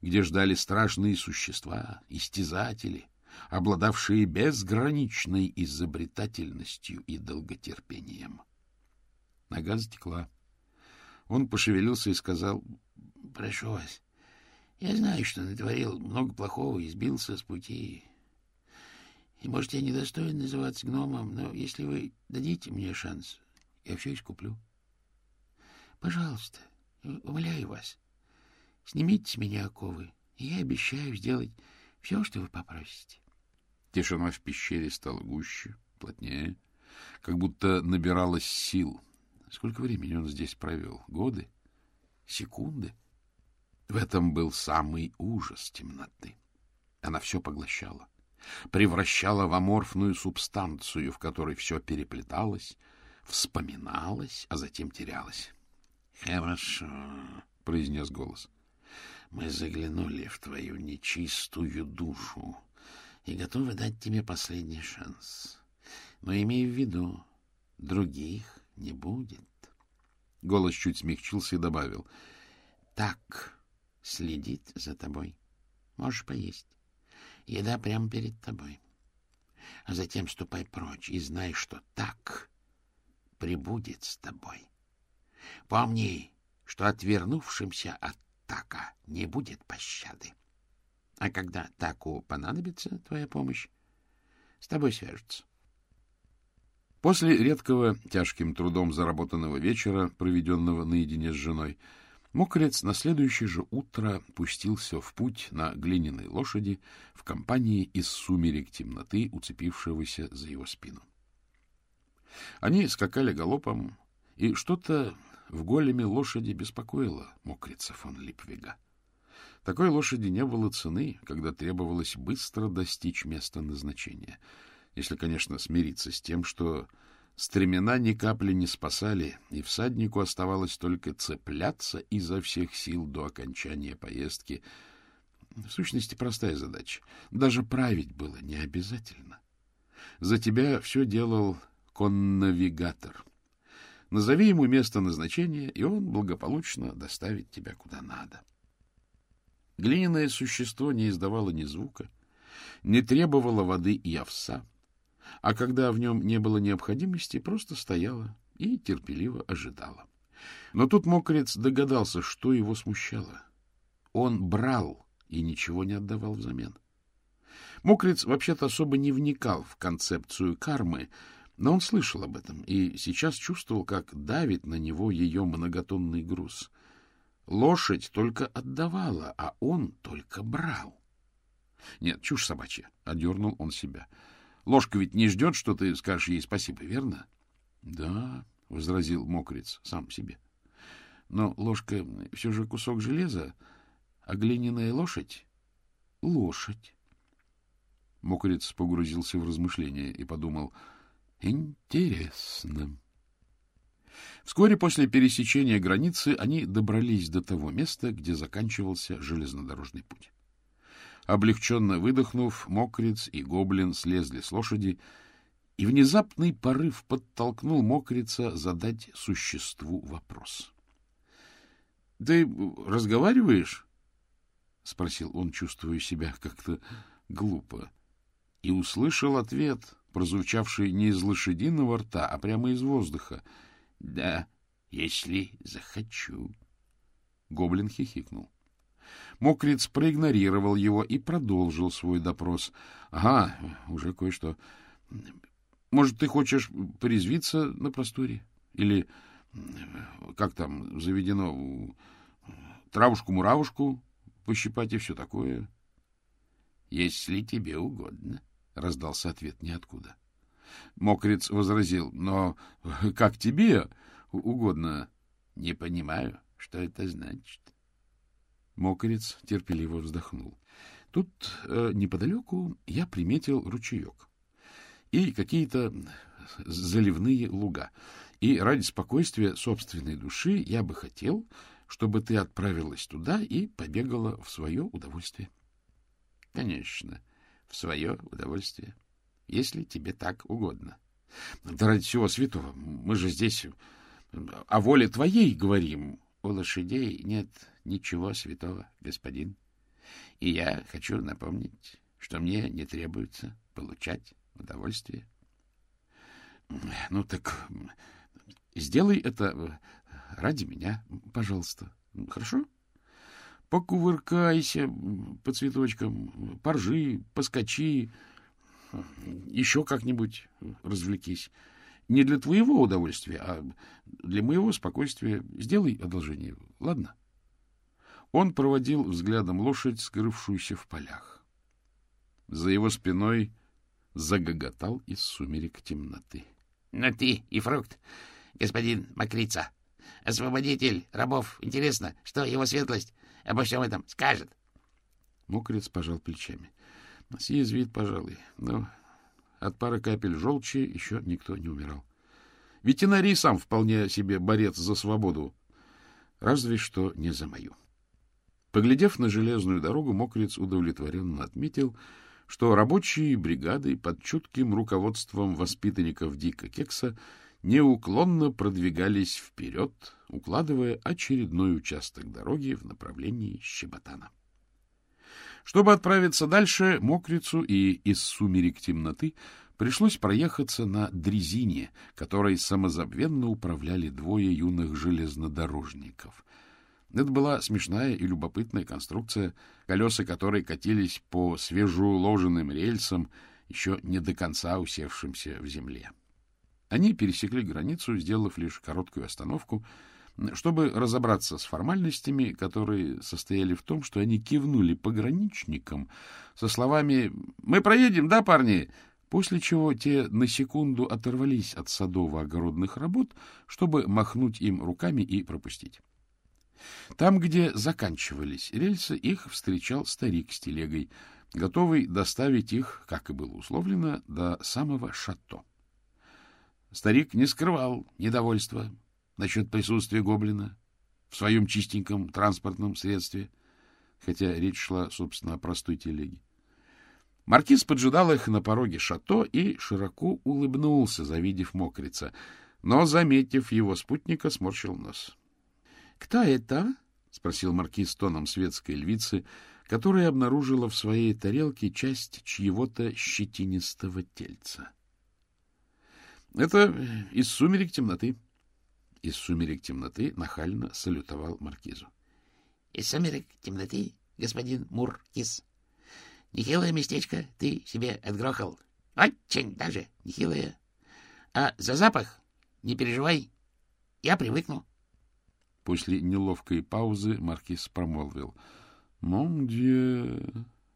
где ждали страшные существа, истязатели, обладавшие безграничной изобретательностью и долготерпением. Нога затекла. Он пошевелился и сказал, — Прошу вас, я знаю, что натворил много плохого и сбился с пути. И, может, я недостоин называться гномом, но если вы дадите мне шанс, я все искуплю. Пожалуйста, умоляю вас, снимите с меня оковы, и я обещаю сделать все, что вы попросите. Тишина в пещере стала гуще, плотнее, как будто набиралась сил. Сколько времени он здесь провел? Годы? Секунды? В этом был самый ужас темноты. Она все поглощала превращала в аморфную субстанцию, в которой все переплеталось, вспоминалось, а затем терялось. — Хорошо, — произнес голос. — Мы заглянули в твою нечистую душу и готовы дать тебе последний шанс. Но имей в виду, других не будет. Голос чуть смягчился и добавил. — Так следит за тобой. Можешь поесть. Еда прямо перед тобой. А затем ступай прочь и знай, что так прибудет с тобой. Помни, что отвернувшимся от така не будет пощады. А когда таку понадобится твоя помощь, с тобой свяжутся. После редкого тяжким трудом заработанного вечера, проведенного наедине с женой, Мокрец на следующее же утро пустился в путь на глиняной лошади в компании из сумерек темноты, уцепившегося за его спину. Они скакали галопом, и что-то в големе лошади беспокоило мокрица фон Липвига. Такой лошади не было цены, когда требовалось быстро достичь места назначения, если, конечно, смириться с тем, что стремена ни капли не спасали, и всаднику оставалось только цепляться изо всех сил до окончания поездки. В сущности, простая задача. Даже править было не обязательно. За тебя все делал коннавигатор. Назови ему место назначения, и он благополучно доставит тебя куда надо. Глиняное существо не издавало ни звука, не требовало воды и овса, а когда в нем не было необходимости, просто стояло и терпеливо ожидало. Но тут мокрец догадался, что его смущало. Он брал и ничего не отдавал взамен. Мокрец вообще-то особо не вникал в концепцию кармы, но он слышал об этом и сейчас чувствовал, как давит на него ее многотонный груз. Лошадь только отдавала, а он только брал. Нет, чушь собачья, — одернул он себя. Ложка ведь не ждет, что ты скажешь ей спасибо, верно? — Да, — возразил мокрец сам себе. Но ложка все же кусок железа, а глиняная лошадь — лошадь. Мокрец погрузился в размышления и подумал, интересно. Вскоре после пересечения границы они добрались до того места, где заканчивался железнодорожный путь. Облегченно выдохнув, Мокриц и Гоблин слезли с лошади, и внезапный порыв подтолкнул Мокрица задать существу вопрос. — Ты разговариваешь? — спросил он, чувствуя себя как-то глупо и услышал ответ, прозвучавший не из лошадиного рта, а прямо из воздуха. — Да, если захочу. Гоблин хихикнул. Мокриц проигнорировал его и продолжил свой допрос. — Ага, уже кое-что. Может, ты хочешь порезвиться на просторе? Или, как там заведено, травушку-муравушку пощипать и все такое? — Если тебе угодно. —— раздался ответ ниоткуда. Мокриц возразил, — Но как тебе угодно? — Не понимаю, что это значит. Мокриц терпеливо вздохнул. Тут э, неподалеку я приметил ручеек и какие-то заливные луга. И ради спокойствия собственной души я бы хотел, чтобы ты отправилась туда и побегала в свое удовольствие. — Конечно. — в свое удовольствие, если тебе так угодно. Да ради всего святого, мы же здесь о воле твоей говорим. У лошадей нет ничего святого, господин. И я хочу напомнить, что мне не требуется получать удовольствие. Ну так сделай это ради меня, пожалуйста. Хорошо? Покувыркайся по цветочкам, поржи, поскочи, еще как-нибудь развлекись. Не для твоего удовольствия, а для моего спокойствия. Сделай одолжение, ладно? Он проводил взглядом лошадь, скрывшуюся в полях. За его спиной загоготал из сумерек темноты. — Ну ты и фрукт, господин Макрица, освободитель рабов. Интересно, что его светлость обо всем этом скажет. Мокрец пожал плечами. Съязвит, пожалуй, но от пары капель желчи еще никто не умирал. Ветеринарий сам вполне себе борец за свободу, разве что не за мою. Поглядев на железную дорогу, Мокрец удовлетворенно отметил, что рабочие бригады под чутким руководством воспитанников Дика Кекса неуклонно продвигались вперед, укладывая очередной участок дороги в направлении Щеботана. Чтобы отправиться дальше, Мокрицу и из сумерек темноты пришлось проехаться на дрезине, которой самозабвенно управляли двое юных железнодорожников. Это была смешная и любопытная конструкция, колеса которой катились по свежеуложенным рельсам, еще не до конца усевшимся в земле. Они пересекли границу, сделав лишь короткую остановку, чтобы разобраться с формальностями, которые состояли в том, что они кивнули пограничникам со словами «Мы проедем, да, парни?» после чего те на секунду оторвались от садово-огородных работ, чтобы махнуть им руками и пропустить. Там, где заканчивались рельсы, их встречал старик с телегой, готовый доставить их, как и было условлено, до самого шато. Старик не скрывал недовольства насчет присутствия гоблина в своем чистеньком транспортном средстве, хотя речь шла, собственно, о простой телеге. Маркиз поджидал их на пороге шато и широко улыбнулся, завидев мокрица, но, заметив его спутника, сморщил нос. — Кто это? — спросил маркиз тоном светской львицы, которая обнаружила в своей тарелке часть чьего-то щетинистого тельца. — Это из сумерек темноты. Из сумерек темноты нахально салютовал маркизу. — Из сумерек темноты, господин Муркис. Нехилое местечко ты себе отгрохал. Очень даже нехилое. А за запах не переживай, я привыкну. После неловкой паузы маркиз промолвил. — Мон дье...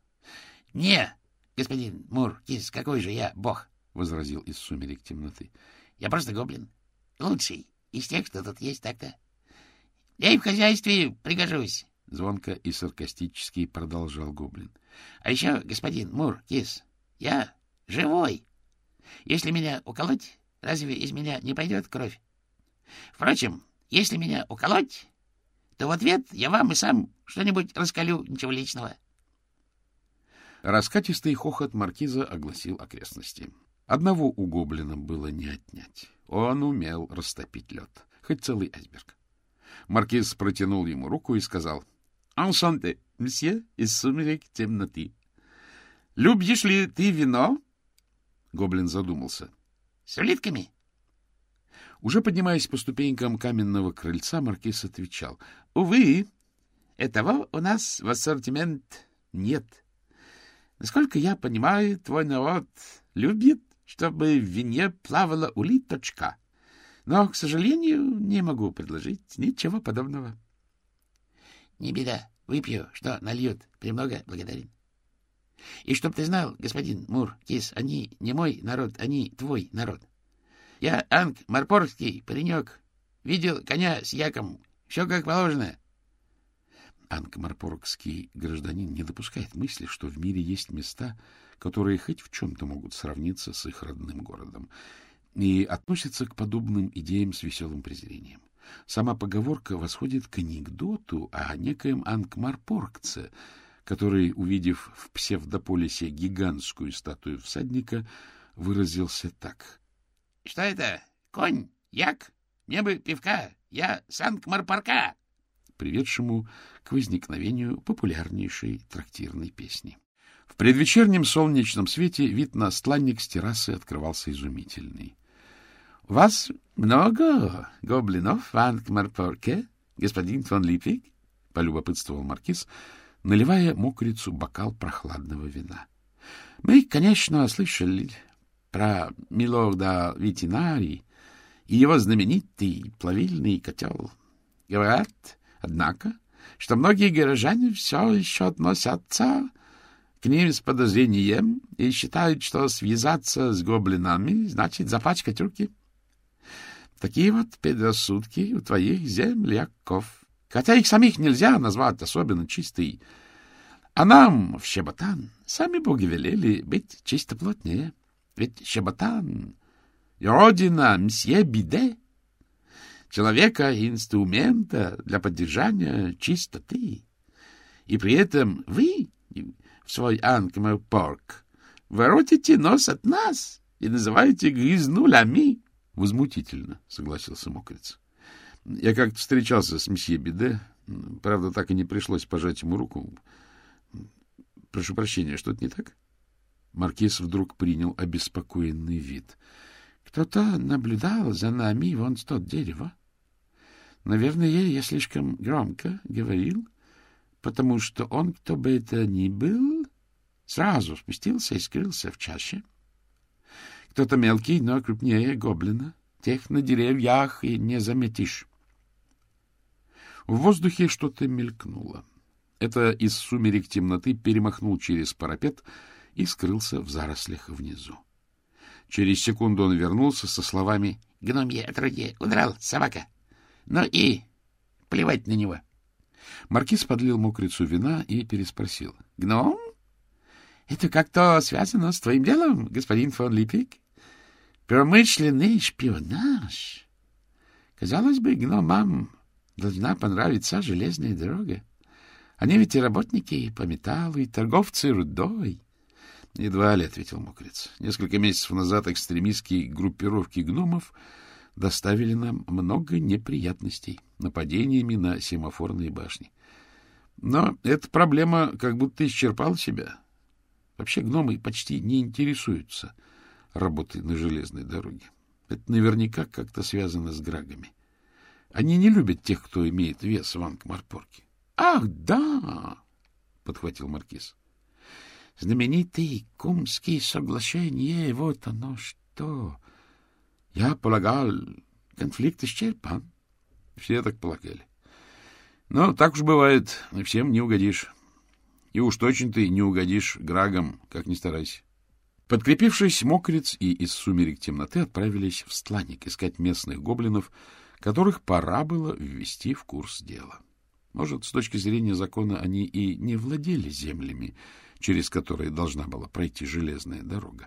— Не, господин Муркис, какой же я бог, — возразил из сумерек темноты. — Я просто гоблин. Лучший из тех, что тут есть так-то. Я и в хозяйстве пригожусь. — звонко и саркастически продолжал гоблин. — А еще, господин Мур, кис, я живой. Если меня уколоть, разве из меня не пойдет кровь? Впрочем, если меня уколоть, то в ответ я вам и сам что-нибудь раскалю, ничего личного. Раскатистый хохот маркиза огласил окрестности. Одного у гоблина было не отнять. Он умел растопить лед, хоть целый айсберг. Маркиз протянул ему руку и сказал — Аншанте, мсье из сумерек темноты. Любишь ли ты вино? Гоблин задумался. — С улитками? Уже поднимаясь по ступенькам каменного крыльца, маркиз отвечал. — Увы, этого у нас в ассортимент нет. Насколько я понимаю, твой народ любит, чтобы в вине плавала улиточка. Но, к сожалению, не могу предложить ничего подобного. —— Не беда, выпью, что нальют. Премного благодарен. И чтоб ты знал, господин Мур, Кис, они не мой народ, они твой народ. Я Анг Марпорский, паренек. Видел коня с яком. Все как положено. Анкмарпоргский гражданин не допускает мысли, что в мире есть места, которые хоть в чем-то могут сравниться с их родным городом, и относится к подобным идеям с веселым презрением. Сама поговорка восходит к анекдоту о некоем Анкмарпоргце, который, увидев в псевдополисе гигантскую статую всадника, выразился так. — Что это? Конь? Як? Мне бы пивка. Я с Анкмарпорка. Приведшему к возникновению популярнейшей трактирной песни. Предвечернем солнечном свете вид на стланник с террасы открывался изумительный. — Вас много гоблинов в Анкмарпорке, господин фон Липвик? — полюбопытствовал маркиз, наливая мокрицу бокал прохладного вина. — Мы, конечно, слышали про милорда Витинари и его знаменитый плавильный котел. Говорят, однако, что многие горожане все еще относятся к ним с подозрением и считают, что связаться с гоблинами значит запачкать руки. — Такие вот предрассудки у твоих земляков. Хотя их самих нельзя назвать особенно чистой. А нам в Щеботан сами боги велели быть чистоплотнее. Ведь Щеботан — родина мсье Биде, человека инструмента для поддержания чистоты. И при этом вы свой Анкмерпорк воротите нос от нас и называете грязнулями. Возмутительно, согласился Мокриц. Я как-то встречался с месье Биде. Правда, так и не пришлось пожать ему руку. Прошу прощения, что-то не так? Маркиз вдруг принял обеспокоенный вид. Кто-то наблюдал за нами вон с тот дерева. Наверное, я слишком громко говорил, потому что он, кто бы это ни был, сразу спустился и скрылся в чаще. — кто-то мелкий, но крупнее гоблина. Тех на деревьях и не заметишь. В воздухе что-то мелькнуло. Это из сумерек темноты перемахнул через парапет и скрылся в зарослях внизу. Через секунду он вернулся со словами «Гномье отродье, удрал, собака! Ну и плевать на него!» Маркиз подлил мокрицу вина и переспросил. — Гном? Это как-то связано с твоим делом, господин фон Липик? Промышленный шпионаж. Казалось бы, гномам должна понравиться железная дорога. Они ведь и работники по металлу, и торговцы рудой. — Едва ли, — ответил мокрец. Несколько месяцев назад экстремистские группировки гномов доставили нам много неприятностей нападениями на семафорные башни. Но эта проблема как будто исчерпала себя. Вообще гномы почти не интересуются работой на железной дороге. Это наверняка как-то связано с грагами. Они не любят тех, кто имеет вес в Ангмарпорке. — Ах, да! — подхватил маркиз. — Знаменитые кумские соглашения, вот оно что! Я полагал, конфликт исчерпан. Все так полагали. Но так уж бывает, всем не угодишь. И уж точно ты не угодишь Грагам, как ни старайся. Подкрепившись, Мокриц и из сумерек темноты отправились в Стланник искать местных гоблинов, которых пора было ввести в курс дела. Может, с точки зрения закона они и не владели землями, через которые должна была пройти железная дорога.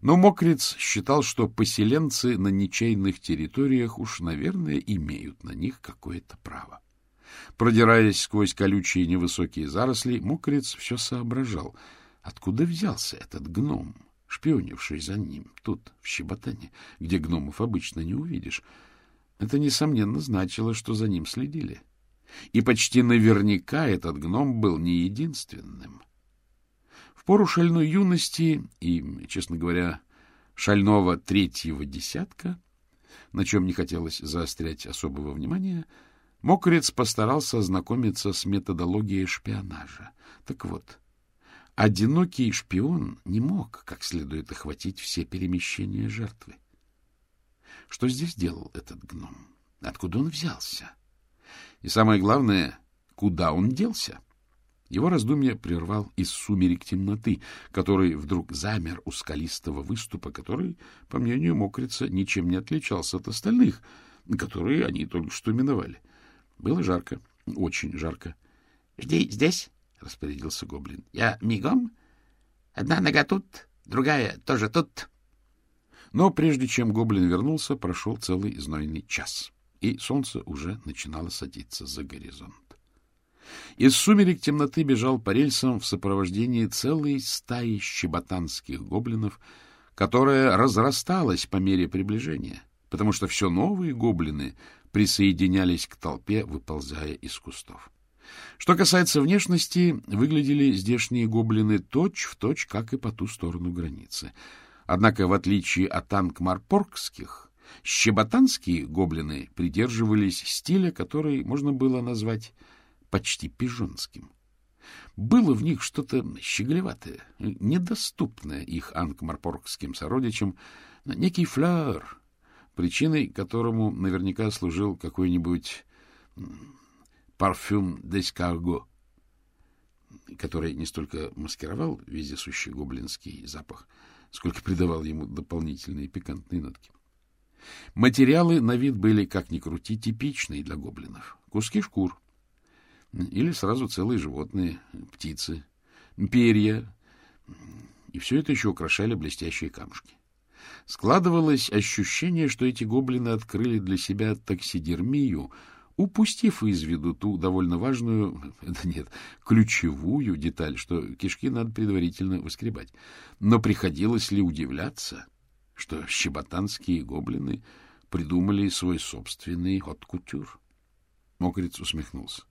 Но Мокриц считал, что поселенцы на ничейных территориях уж, наверное, имеют на них какое-то право. Продираясь сквозь колючие невысокие заросли, Мокриц все соображал, откуда взялся этот гном, шпионивший за ним тут, в Щеботане, где гномов обычно не увидишь. Это, несомненно, значило, что за ним следили. И почти наверняка этот гном был не единственным пору шальной юности и, честно говоря, шального третьего десятка, на чем не хотелось заострять особого внимания, Мокрец постарался ознакомиться с методологией шпионажа. Так вот, одинокий шпион не мог как следует охватить все перемещения жертвы. Что здесь делал этот гном? Откуда он взялся? И самое главное, куда он делся? — его раздумье прервал из сумерек темноты, который вдруг замер у скалистого выступа, который, по мнению мокрица, ничем не отличался от остальных, которые они только что миновали. Было жарко, очень жарко. — Жди здесь, — распорядился гоблин. — Я мигом. Одна нога тут, другая тоже тут. Но прежде чем гоблин вернулся, прошел целый знойный час, и солнце уже начинало садиться за горизонт. Из сумерек темноты бежал по рельсам в сопровождении целой стаи щеботанских гоблинов, которая разрасталась по мере приближения, потому что все новые гоблины присоединялись к толпе, выползая из кустов. Что касается внешности, выглядели здешние гоблины точь-в-точь, как и по ту сторону границы. Однако, в отличие от анкмарпоргских, щеботанские гоблины придерживались стиля, который можно было назвать почти пижонским. Было в них что-то щеголеватое, недоступное их ангмарпоргским сородичам, некий флер, причиной которому наверняка служил какой-нибудь парфюм дескарго, который не столько маскировал вездесущий гоблинский запах, сколько придавал ему дополнительные пикантные нотки. Материалы на вид были, как ни крути, типичные для гоблинов. Куски шкур, или сразу целые животные, птицы, перья. И все это еще украшали блестящие камушки. Складывалось ощущение, что эти гоблины открыли для себя таксидермию, упустив из виду ту довольно важную, *laughs* да нет, ключевую деталь, что кишки надо предварительно выскребать. Но приходилось ли удивляться, что щеботанские гоблины придумали свой собственный хот-кутюр? Мокрец усмехнулся.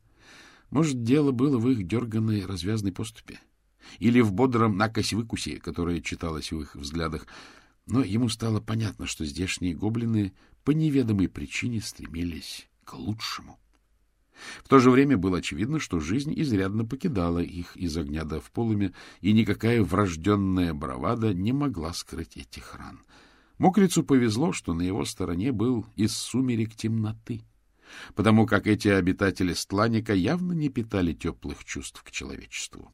Может, дело было в их дерганной развязной поступе или в бодром накось-выкусе, которое читалось в их взглядах, но ему стало понятно, что здешние гоблины по неведомой причине стремились к лучшему. В то же время было очевидно, что жизнь изрядно покидала их из огня до в полыми, и никакая врожденная бравада не могла скрыть этих ран. Мокрицу повезло, что на его стороне был из сумерек темноты — потому как эти обитатели Стланика явно не питали теплых чувств к человечеству.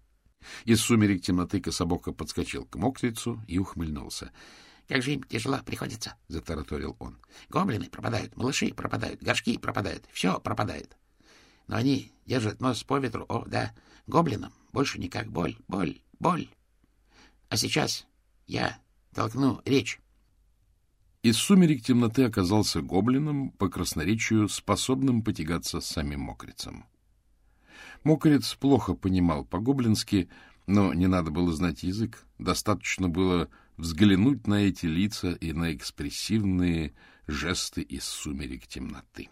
Из сумерек темноты Кособока подскочил к Мокрицу и ухмыльнулся. — как же им тяжело приходится, — затараторил он. Гоблины пропадают, малыши пропадают, горшки пропадают, все пропадает. Но они держат нос по ветру, о, да, гоблинам больше никак боль, боль, боль. А сейчас я толкну речь. Из сумерек темноты оказался гоблином, по красноречию способным потягаться с самим мокрицем. Мокрец плохо понимал по-гоблински, но не надо было знать язык. Достаточно было взглянуть на эти лица и на экспрессивные жесты из сумерек темноты.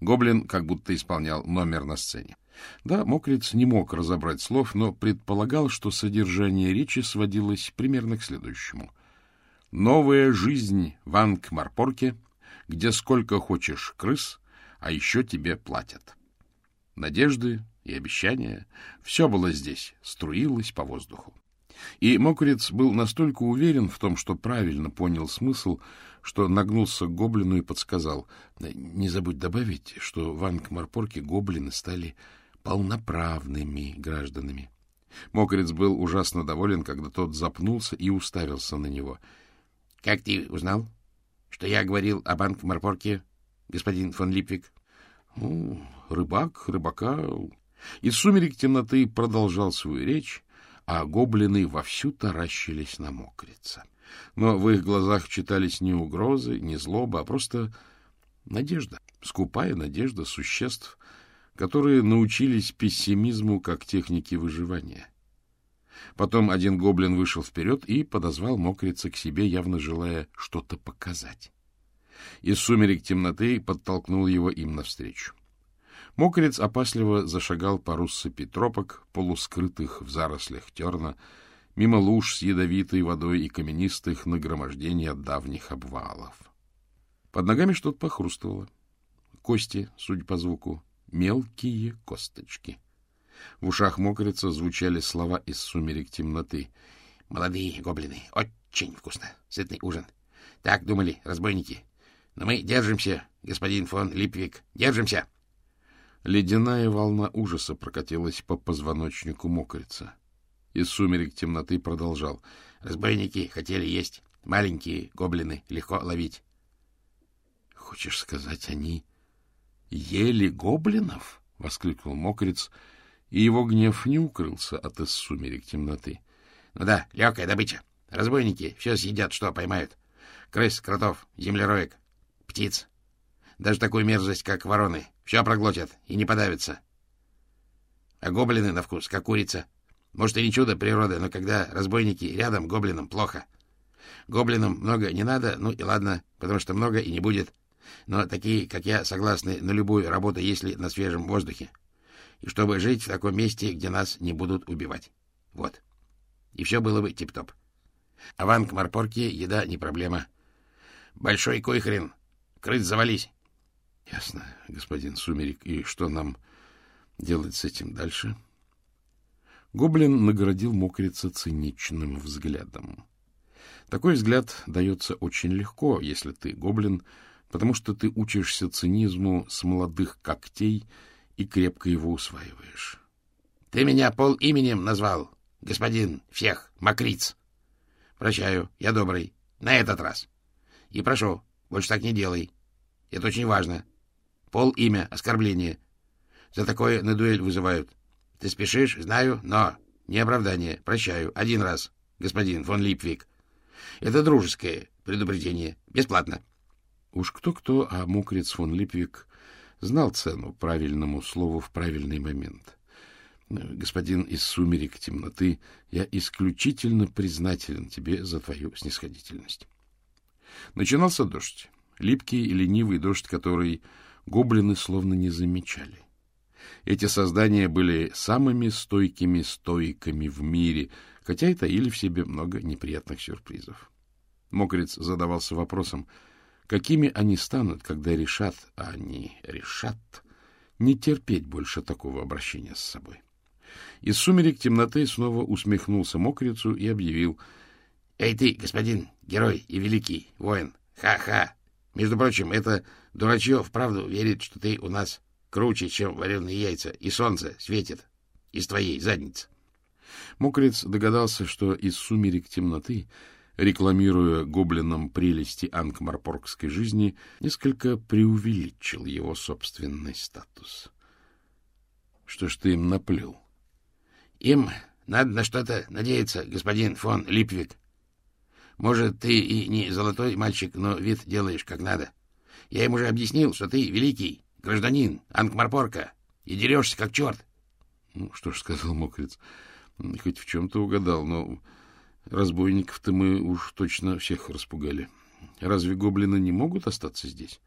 Гоблин как будто исполнял номер на сцене. Да, Мокриц не мог разобрать слов, но предполагал, что содержание речи сводилось примерно к следующему. «Новая жизнь в Ангмарпорке, где сколько хочешь крыс, а еще тебе платят». Надежды и обещания — все было здесь, струилось по воздуху. И Мокриц был настолько уверен в том, что правильно понял смысл, что нагнулся к гоблину и подсказал. Не забудь добавить, что в Ангмарпорке гоблины стали полноправными гражданами. Мокрец был ужасно доволен, когда тот запнулся и уставился на него. — Как ты узнал, что я говорил о Банк-Марпорке, господин фон Липвик? — Ну, рыбак, рыбака. Из сумерек темноты продолжал свою речь, а гоблины вовсю таращились на мокрица. Но в их глазах читались не угрозы, не злоба, а просто надежда, скупая надежда существ, которые научились пессимизму как технике выживания. Потом один гоблин вышел вперед и подозвал мокрица к себе, явно желая что-то показать. Из сумерек темноты подтолкнул его им навстречу. Мокрец опасливо зашагал по россыпи тропок, полускрытых в зарослях терна, мимо луж с ядовитой водой и каменистых нагромождений от давних обвалов. Под ногами что-то похрустывало. Кости, судя по звуку, мелкие косточки. В ушах мокрица звучали слова из сумерек темноты. «Молодые гоблины, очень вкусно, сытный ужин. Так думали разбойники. Но мы держимся, господин фон Липвик, держимся!» Ледяная волна ужаса прокатилась по позвоночнику мокрица. Из сумерек темноты продолжал. Разбойники хотели есть. Маленькие гоблины легко ловить. — Хочешь сказать, они ели гоблинов? — воскликнул мокрец, и его гнев не укрылся от из сумерек темноты. — Ну да, легкая добыча. Разбойники все съедят, что поймают. Крыс, кротов, землероек, птиц. Даже такую мерзость, как вороны. Все проглотят и не подавятся. А гоблины на вкус, как курица. Может, и не чудо природы, но когда разбойники рядом, гоблинам плохо. Гоблинам много не надо, ну и ладно, потому что много и не будет. Но такие, как я, согласны на любую работу, если на свежем воздухе. И чтобы жить в таком месте, где нас не будут убивать. Вот. И все было бы тип-топ. А в Ангмарпорке еда не проблема. Большой койхрен. Крыс завались. — Ясно, господин Сумерик. И что нам делать с этим дальше? Гоблин наградил мокрица циничным взглядом. Такой взгляд дается очень легко, если ты гоблин, потому что ты учишься цинизму с молодых когтей и крепко его усваиваешь. — Ты меня пол именем назвал, господин всех, мокриц. Прощаю, я добрый, на этот раз. И прошу, больше так не делай. Это очень важно. Пол, имя, оскорбление. За такое на дуэль вызывают. Ты спешишь, знаю, но не оправдание. Прощаю. Один раз, господин фон Липвик. Это дружеское предупреждение. Бесплатно. Уж кто-кто, а мукрец фон Липвик знал цену правильному слову в правильный момент. Господин из сумерек темноты, я исключительно признателен тебе за твою снисходительность. Начинался дождь. Липкий и ленивый дождь, который гоблины словно не замечали. Эти создания были самыми стойкими стойками в мире, хотя и таили в себе много неприятных сюрпризов. Мокрец задавался вопросом, какими они станут, когда решат, а они решат, не терпеть больше такого обращения с собой. Из сумерек темноты снова усмехнулся мокрицу и объявил — Эй ты, господин, герой и великий воин, ха-ха! Между прочим, это дурачье вправду верит, что ты у нас круче, чем вареные яйца, и солнце светит из твоей задницы. Мокрец догадался, что из сумерек темноты рекламируя гоблинам прелести анкмарпоргской жизни, несколько преувеличил его собственный статус. Что ж ты им наплел? — Им надо на что-то надеяться, господин фон Липвик. Может, ты и не золотой мальчик, но вид делаешь как надо. Я им уже объяснил, что ты великий гражданин Анкмарпорка и дерешься как черт. — Ну, что ж, — сказал мокрец, — хоть в чем-то угадал, но разбойников-то мы уж точно всех распугали. Разве гоблины не могут остаться здесь?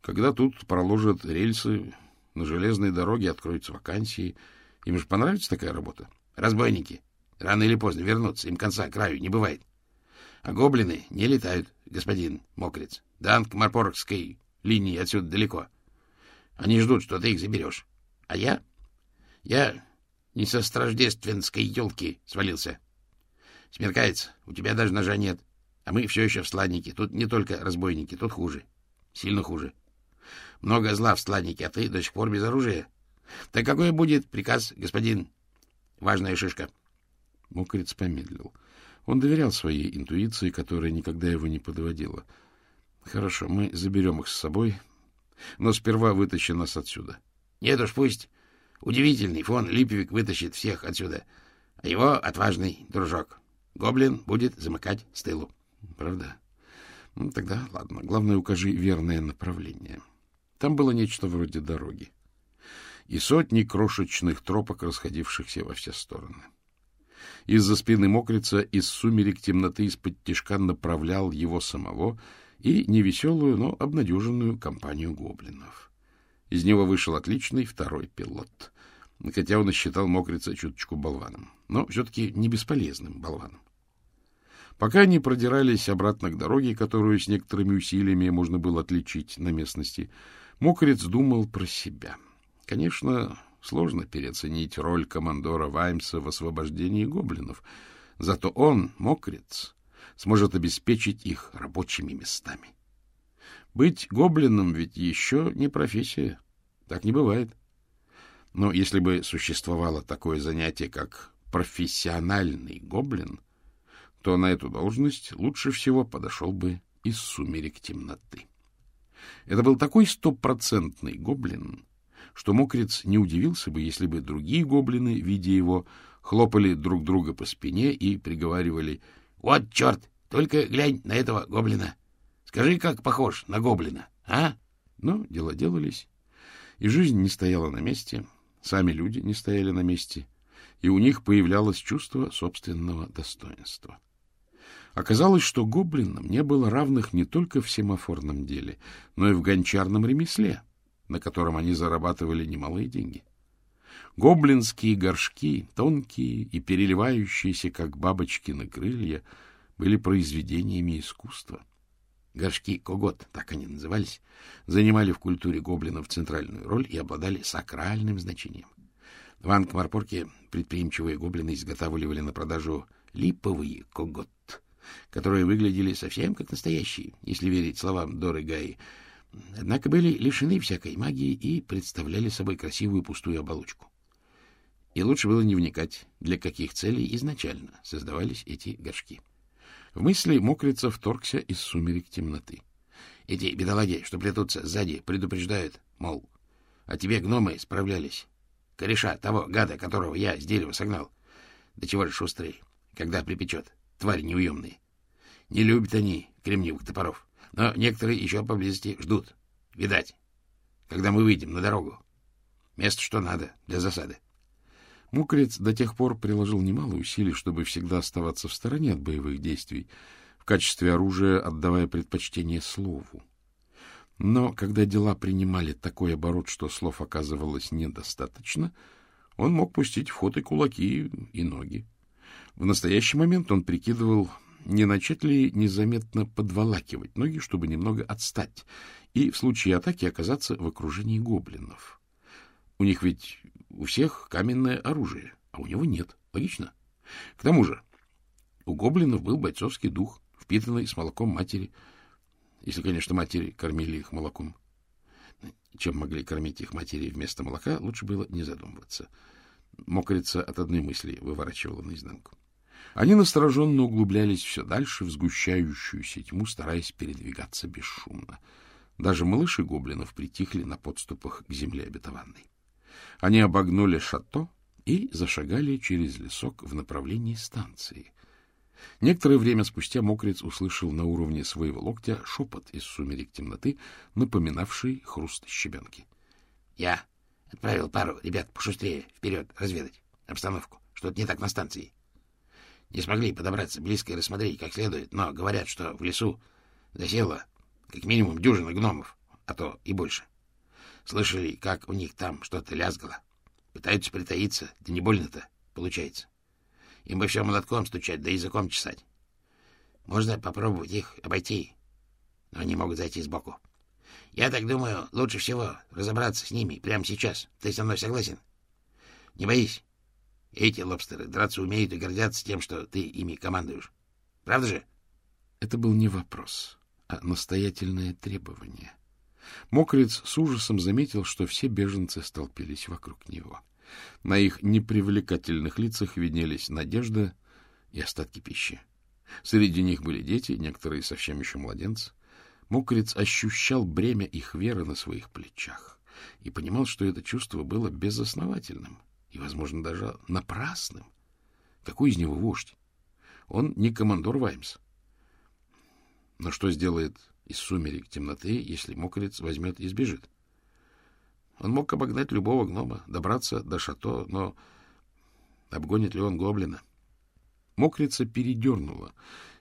Когда тут проложат рельсы, на железной дороге откроются вакансии. Им же понравится такая работа? Разбойники. Рано или поздно вернутся, им конца краю не бывает. А гоблины не летают, господин Мокрец. До Анкмарпоргской линии отсюда далеко. Они ждут, что ты их заберешь. А я? Я не со страждественской елки свалился. Смеркается, у тебя даже ножа нет. А мы все еще в сладнике. Тут не только разбойники, тут хуже. Сильно хуже. Много зла в сладнике, а ты до сих пор без оружия. Так какой будет приказ, господин? Важная шишка. Мокрец помедлил. Он доверял своей интуиции, которая никогда его не подводила. Хорошо, мы заберем их с собой, но сперва вытащи нас отсюда. Нет уж, пусть удивительный фон Липовик вытащит всех отсюда, а его отважный дружок. Гоблин будет замыкать с тылу. Правда? Ну, тогда ладно. Главное, укажи верное направление. Там было нечто вроде дороги. И сотни крошечных тропок, расходившихся во все стороны. Из-за спины мокрица из сумерек темноты из-под тишка направлял его самого и невеселую, но обнадеженную компанию гоблинов. Из него вышел отличный второй пилот, хотя он и считал мокрица чуточку болваном, но все-таки не бесполезным болваном. Пока они продирались обратно к дороге, которую с некоторыми усилиями можно было отличить на местности, мокрец думал про себя. Конечно, сложно переоценить роль командора Ваймса в освобождении гоблинов, зато он, мокрец, сможет обеспечить их рабочими местами. Быть гоблином ведь еще не профессия. Так не бывает. Но если бы существовало такое занятие, как профессиональный гоблин, то на эту должность лучше всего подошел бы из сумерек темноты. Это был такой стопроцентный гоблин, что мокрец не удивился бы, если бы другие гоблины, видя его, хлопали друг друга по спине и приговаривали «Вот черт! Только глянь на этого гоблина! Скажи, как похож на гоблина, а?» Но дела делались, и жизнь не стояла на месте, сами люди не стояли на месте, и у них появлялось чувство собственного достоинства. Оказалось, что гоблинам не было равных не только в семафорном деле, но и в гончарном ремесле, на котором они зарабатывали немалые деньги. Гоблинские горшки, тонкие и переливающиеся, как бабочки на крылья, были произведениями искусства. Горшки Когот, так они назывались, занимали в культуре гоблинов центральную роль и обладали сакральным значением. В Анкмарпорке предприимчивые гоблины изготавливали на продажу липовые Когот, которые выглядели совсем как настоящие, если верить словам Доры Гаи, однако были лишены всякой магии и представляли собой красивую пустую оболочку. И лучше было не вникать, для каких целей изначально создавались эти горшки. В мысли мокрица вторгся из сумерек темноты. Эти бедолаги, что плетутся сзади, предупреждают, мол, а тебе гномы справлялись. Кореша того гада, которого я с дерева согнал. Да чего же шустрый, когда припечет твари неуемные. Не любят они кремниевых топоров, но некоторые еще поблизости ждут. Видать, когда мы выйдем на дорогу. Место что надо для засады. Мукрец до тех пор приложил немало усилий, чтобы всегда оставаться в стороне от боевых действий, в качестве оружия отдавая предпочтение слову. Но когда дела принимали такой оборот, что слов оказывалось недостаточно, он мог пустить в ход и кулаки, и ноги. В настоящий момент он прикидывал, не начать ли незаметно подволакивать ноги, чтобы немного отстать, и в случае атаки оказаться в окружении гоблинов. У них ведь у всех каменное оружие, а у него нет. Логично? К тому же у гоблинов был бойцовский дух, впитанный с молоком матери, если, конечно, матери кормили их молоком. Чем могли кормить их матери вместо молока, лучше было не задумываться. Мокрица от одной мысли выворачивала наизнанку. Они настороженно углублялись все дальше в сгущающуюся тьму, стараясь передвигаться бесшумно. Даже малыши гоблинов притихли на подступах к земле обетованной. Они обогнули шато и зашагали через лесок в направлении станции. Некоторое время спустя мокрец услышал на уровне своего локтя шепот из сумерек темноты, напоминавший хруст щебенки. — Я отправил пару ребят пошустрее вперед разведать обстановку. Что-то не так на станции. Не смогли подобраться близко и рассмотреть как следует, но говорят, что в лесу засело как минимум дюжина гномов, а то и больше. Слышали, как у них там что-то лязгало. Пытаются притаиться, да не больно-то получается. Им бы все молотком стучать, да языком чесать. Можно попробовать их обойти, но они могут зайти сбоку. Я так думаю, лучше всего разобраться с ними прямо сейчас. Ты со мной согласен? Не боись. Эти лобстеры драться умеют и гордятся тем, что ты ими командуешь. Правда же? Это был не вопрос, а настоятельное требование. Мокрец с ужасом заметил, что все беженцы столпились вокруг него. На их непривлекательных лицах виднелись надежда и остатки пищи. Среди них были дети, некоторые совсем еще младенцы. Мокрец ощущал бремя их веры на своих плечах и понимал, что это чувство было безосновательным и, возможно, даже напрасным. Какой из него вождь? Он не командор Ваймс. Но что сделает из сумерек темноты, если мокрец возьмет и сбежит? Он мог обогнать любого гнома, добраться до шато, но обгонит ли он гоблина? Мокрица передернула,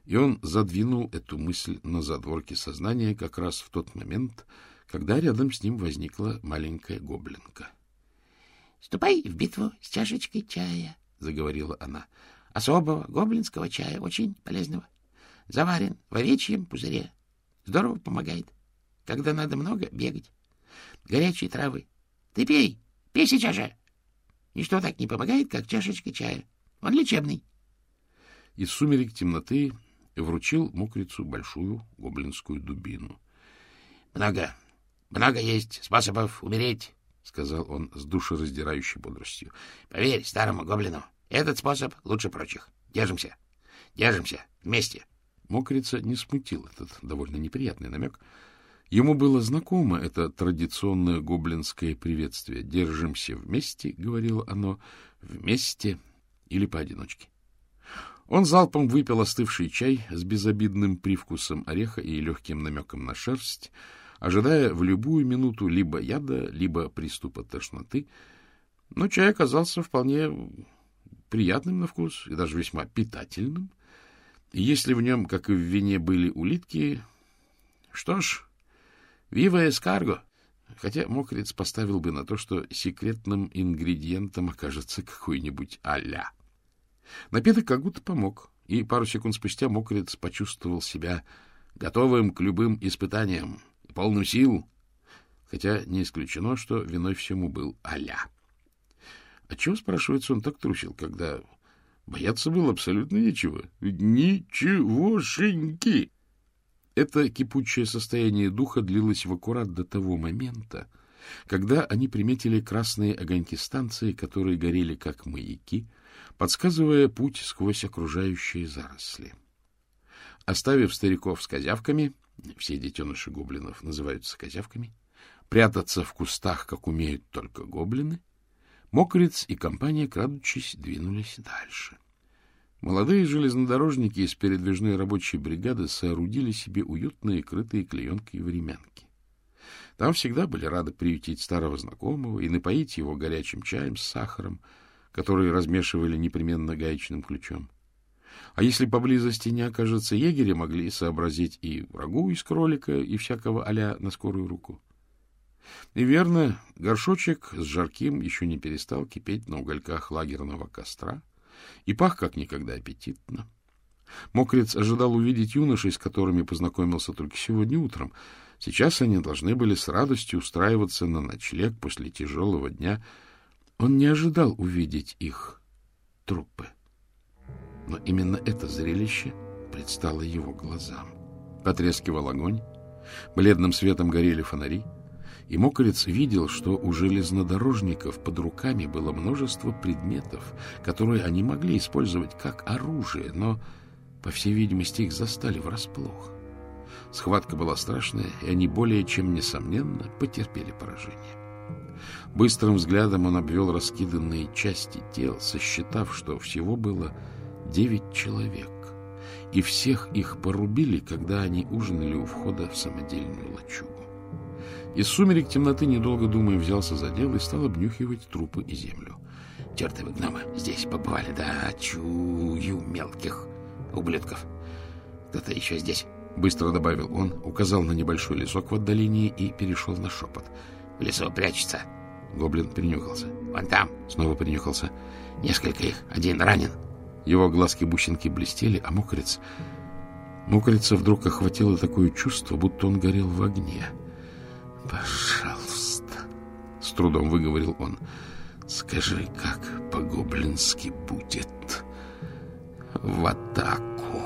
и он задвинул эту мысль на задворки сознания как раз в тот момент, когда рядом с ним возникла маленькая гоблинка. — Ступай в битву с чашечкой чая, — заговорила она. — Особого гоблинского чая, очень полезного. Заварен в овечьем пузыре. Здорово помогает, когда надо много бегать. Горячие травы. Ты пей, пей сейчас же. Ничто так не помогает, как чашечка чая. Он лечебный. Из сумерек темноты вручил мокрицу большую гоблинскую дубину. — Много, много есть способов умереть, — сказал он с душераздирающей бодростью. — Поверь старому гоблину, этот способ лучше прочих. Держимся. Держимся. Вместе. Мокрица не смутил этот довольно неприятный намек. Ему было знакомо это традиционное гоблинское приветствие. «Держимся вместе», — говорило оно, — «вместе или поодиночке». Он залпом выпил остывший чай с безобидным привкусом ореха и легким намеком на шерсть, ожидая в любую минуту либо яда, либо приступа тошноты. Но чай оказался вполне приятным на вкус и даже весьма питательным. И если в нем, как и в вине, были улитки, что ж, вива эскарго. Хотя мокрец поставил бы на то, что секретным ингредиентом окажется какой-нибудь аля. Напиток как будто помог, и пару секунд спустя мокрец почувствовал себя готовым к любым испытаниям, полным сил, хотя не исключено, что виной всему был Аля. А чего, спрашивается, он так трусил, когда бояться было абсолютно нечего? Ничегошеньки! Это кипучее состояние духа длилось в аккурат до того момента, когда они приметили красные огоньки станции, которые горели как маяки, подсказывая путь сквозь окружающие заросли. Оставив стариков с козявками, все детеныши гоблинов называются козявками, прятаться в кустах, как умеют только гоблины, Мокрец и компания, крадучись, двинулись дальше. Молодые железнодорожники из передвижной рабочей бригады соорудили себе уютные, крытые клеенкой времянки. Там всегда были рады приютить старого знакомого и напоить его горячим чаем с сахаром, который размешивали непременно гаечным ключом. А если поблизости не окажется егеря, могли сообразить и врагу из кролика, и всякого аля на скорую руку. И верно, горшочек с жарким еще не перестал кипеть на угольках лагерного костра и пах как никогда аппетитно. Мокрец ожидал увидеть юношей, с которыми познакомился только сегодня утром. Сейчас они должны были с радостью устраиваться на ночлег после тяжелого дня. Он не ожидал увидеть их трупы. Но именно это зрелище предстало его глазам. Потрескивал огонь, бледным светом горели фонари, И Мокрец видел, что у железнодорожников под руками было множество предметов, которые они могли использовать как оружие, но, по всей видимости, их застали врасплох. Схватка была страшная, и они более чем несомненно потерпели поражение. Быстрым взглядом он обвел раскиданные части тел, сосчитав, что всего было девять человек, и всех их порубили, когда они ужинали у входа в самодельную лачугу. Из сумерек темноты, недолго думая, взялся за дело и стал обнюхивать трупы и землю. — Чертовы гномы здесь побывали, да, чую мелких ублюдков. Кто-то еще здесь, — быстро добавил он, указал на небольшой лесок в отдалении и перешел на шепот. — В лесу прячется. Гоблин принюхался. — Вон там. Снова принюхался. Несколько их. Один ранен. Его глазки-бусинки блестели, а мокрец... Мокрица вдруг охватило такое чувство, будто он горел в огне. — Пожалуйста, — с трудом выговорил он, — скажи, как по-гоблински будет в атаку.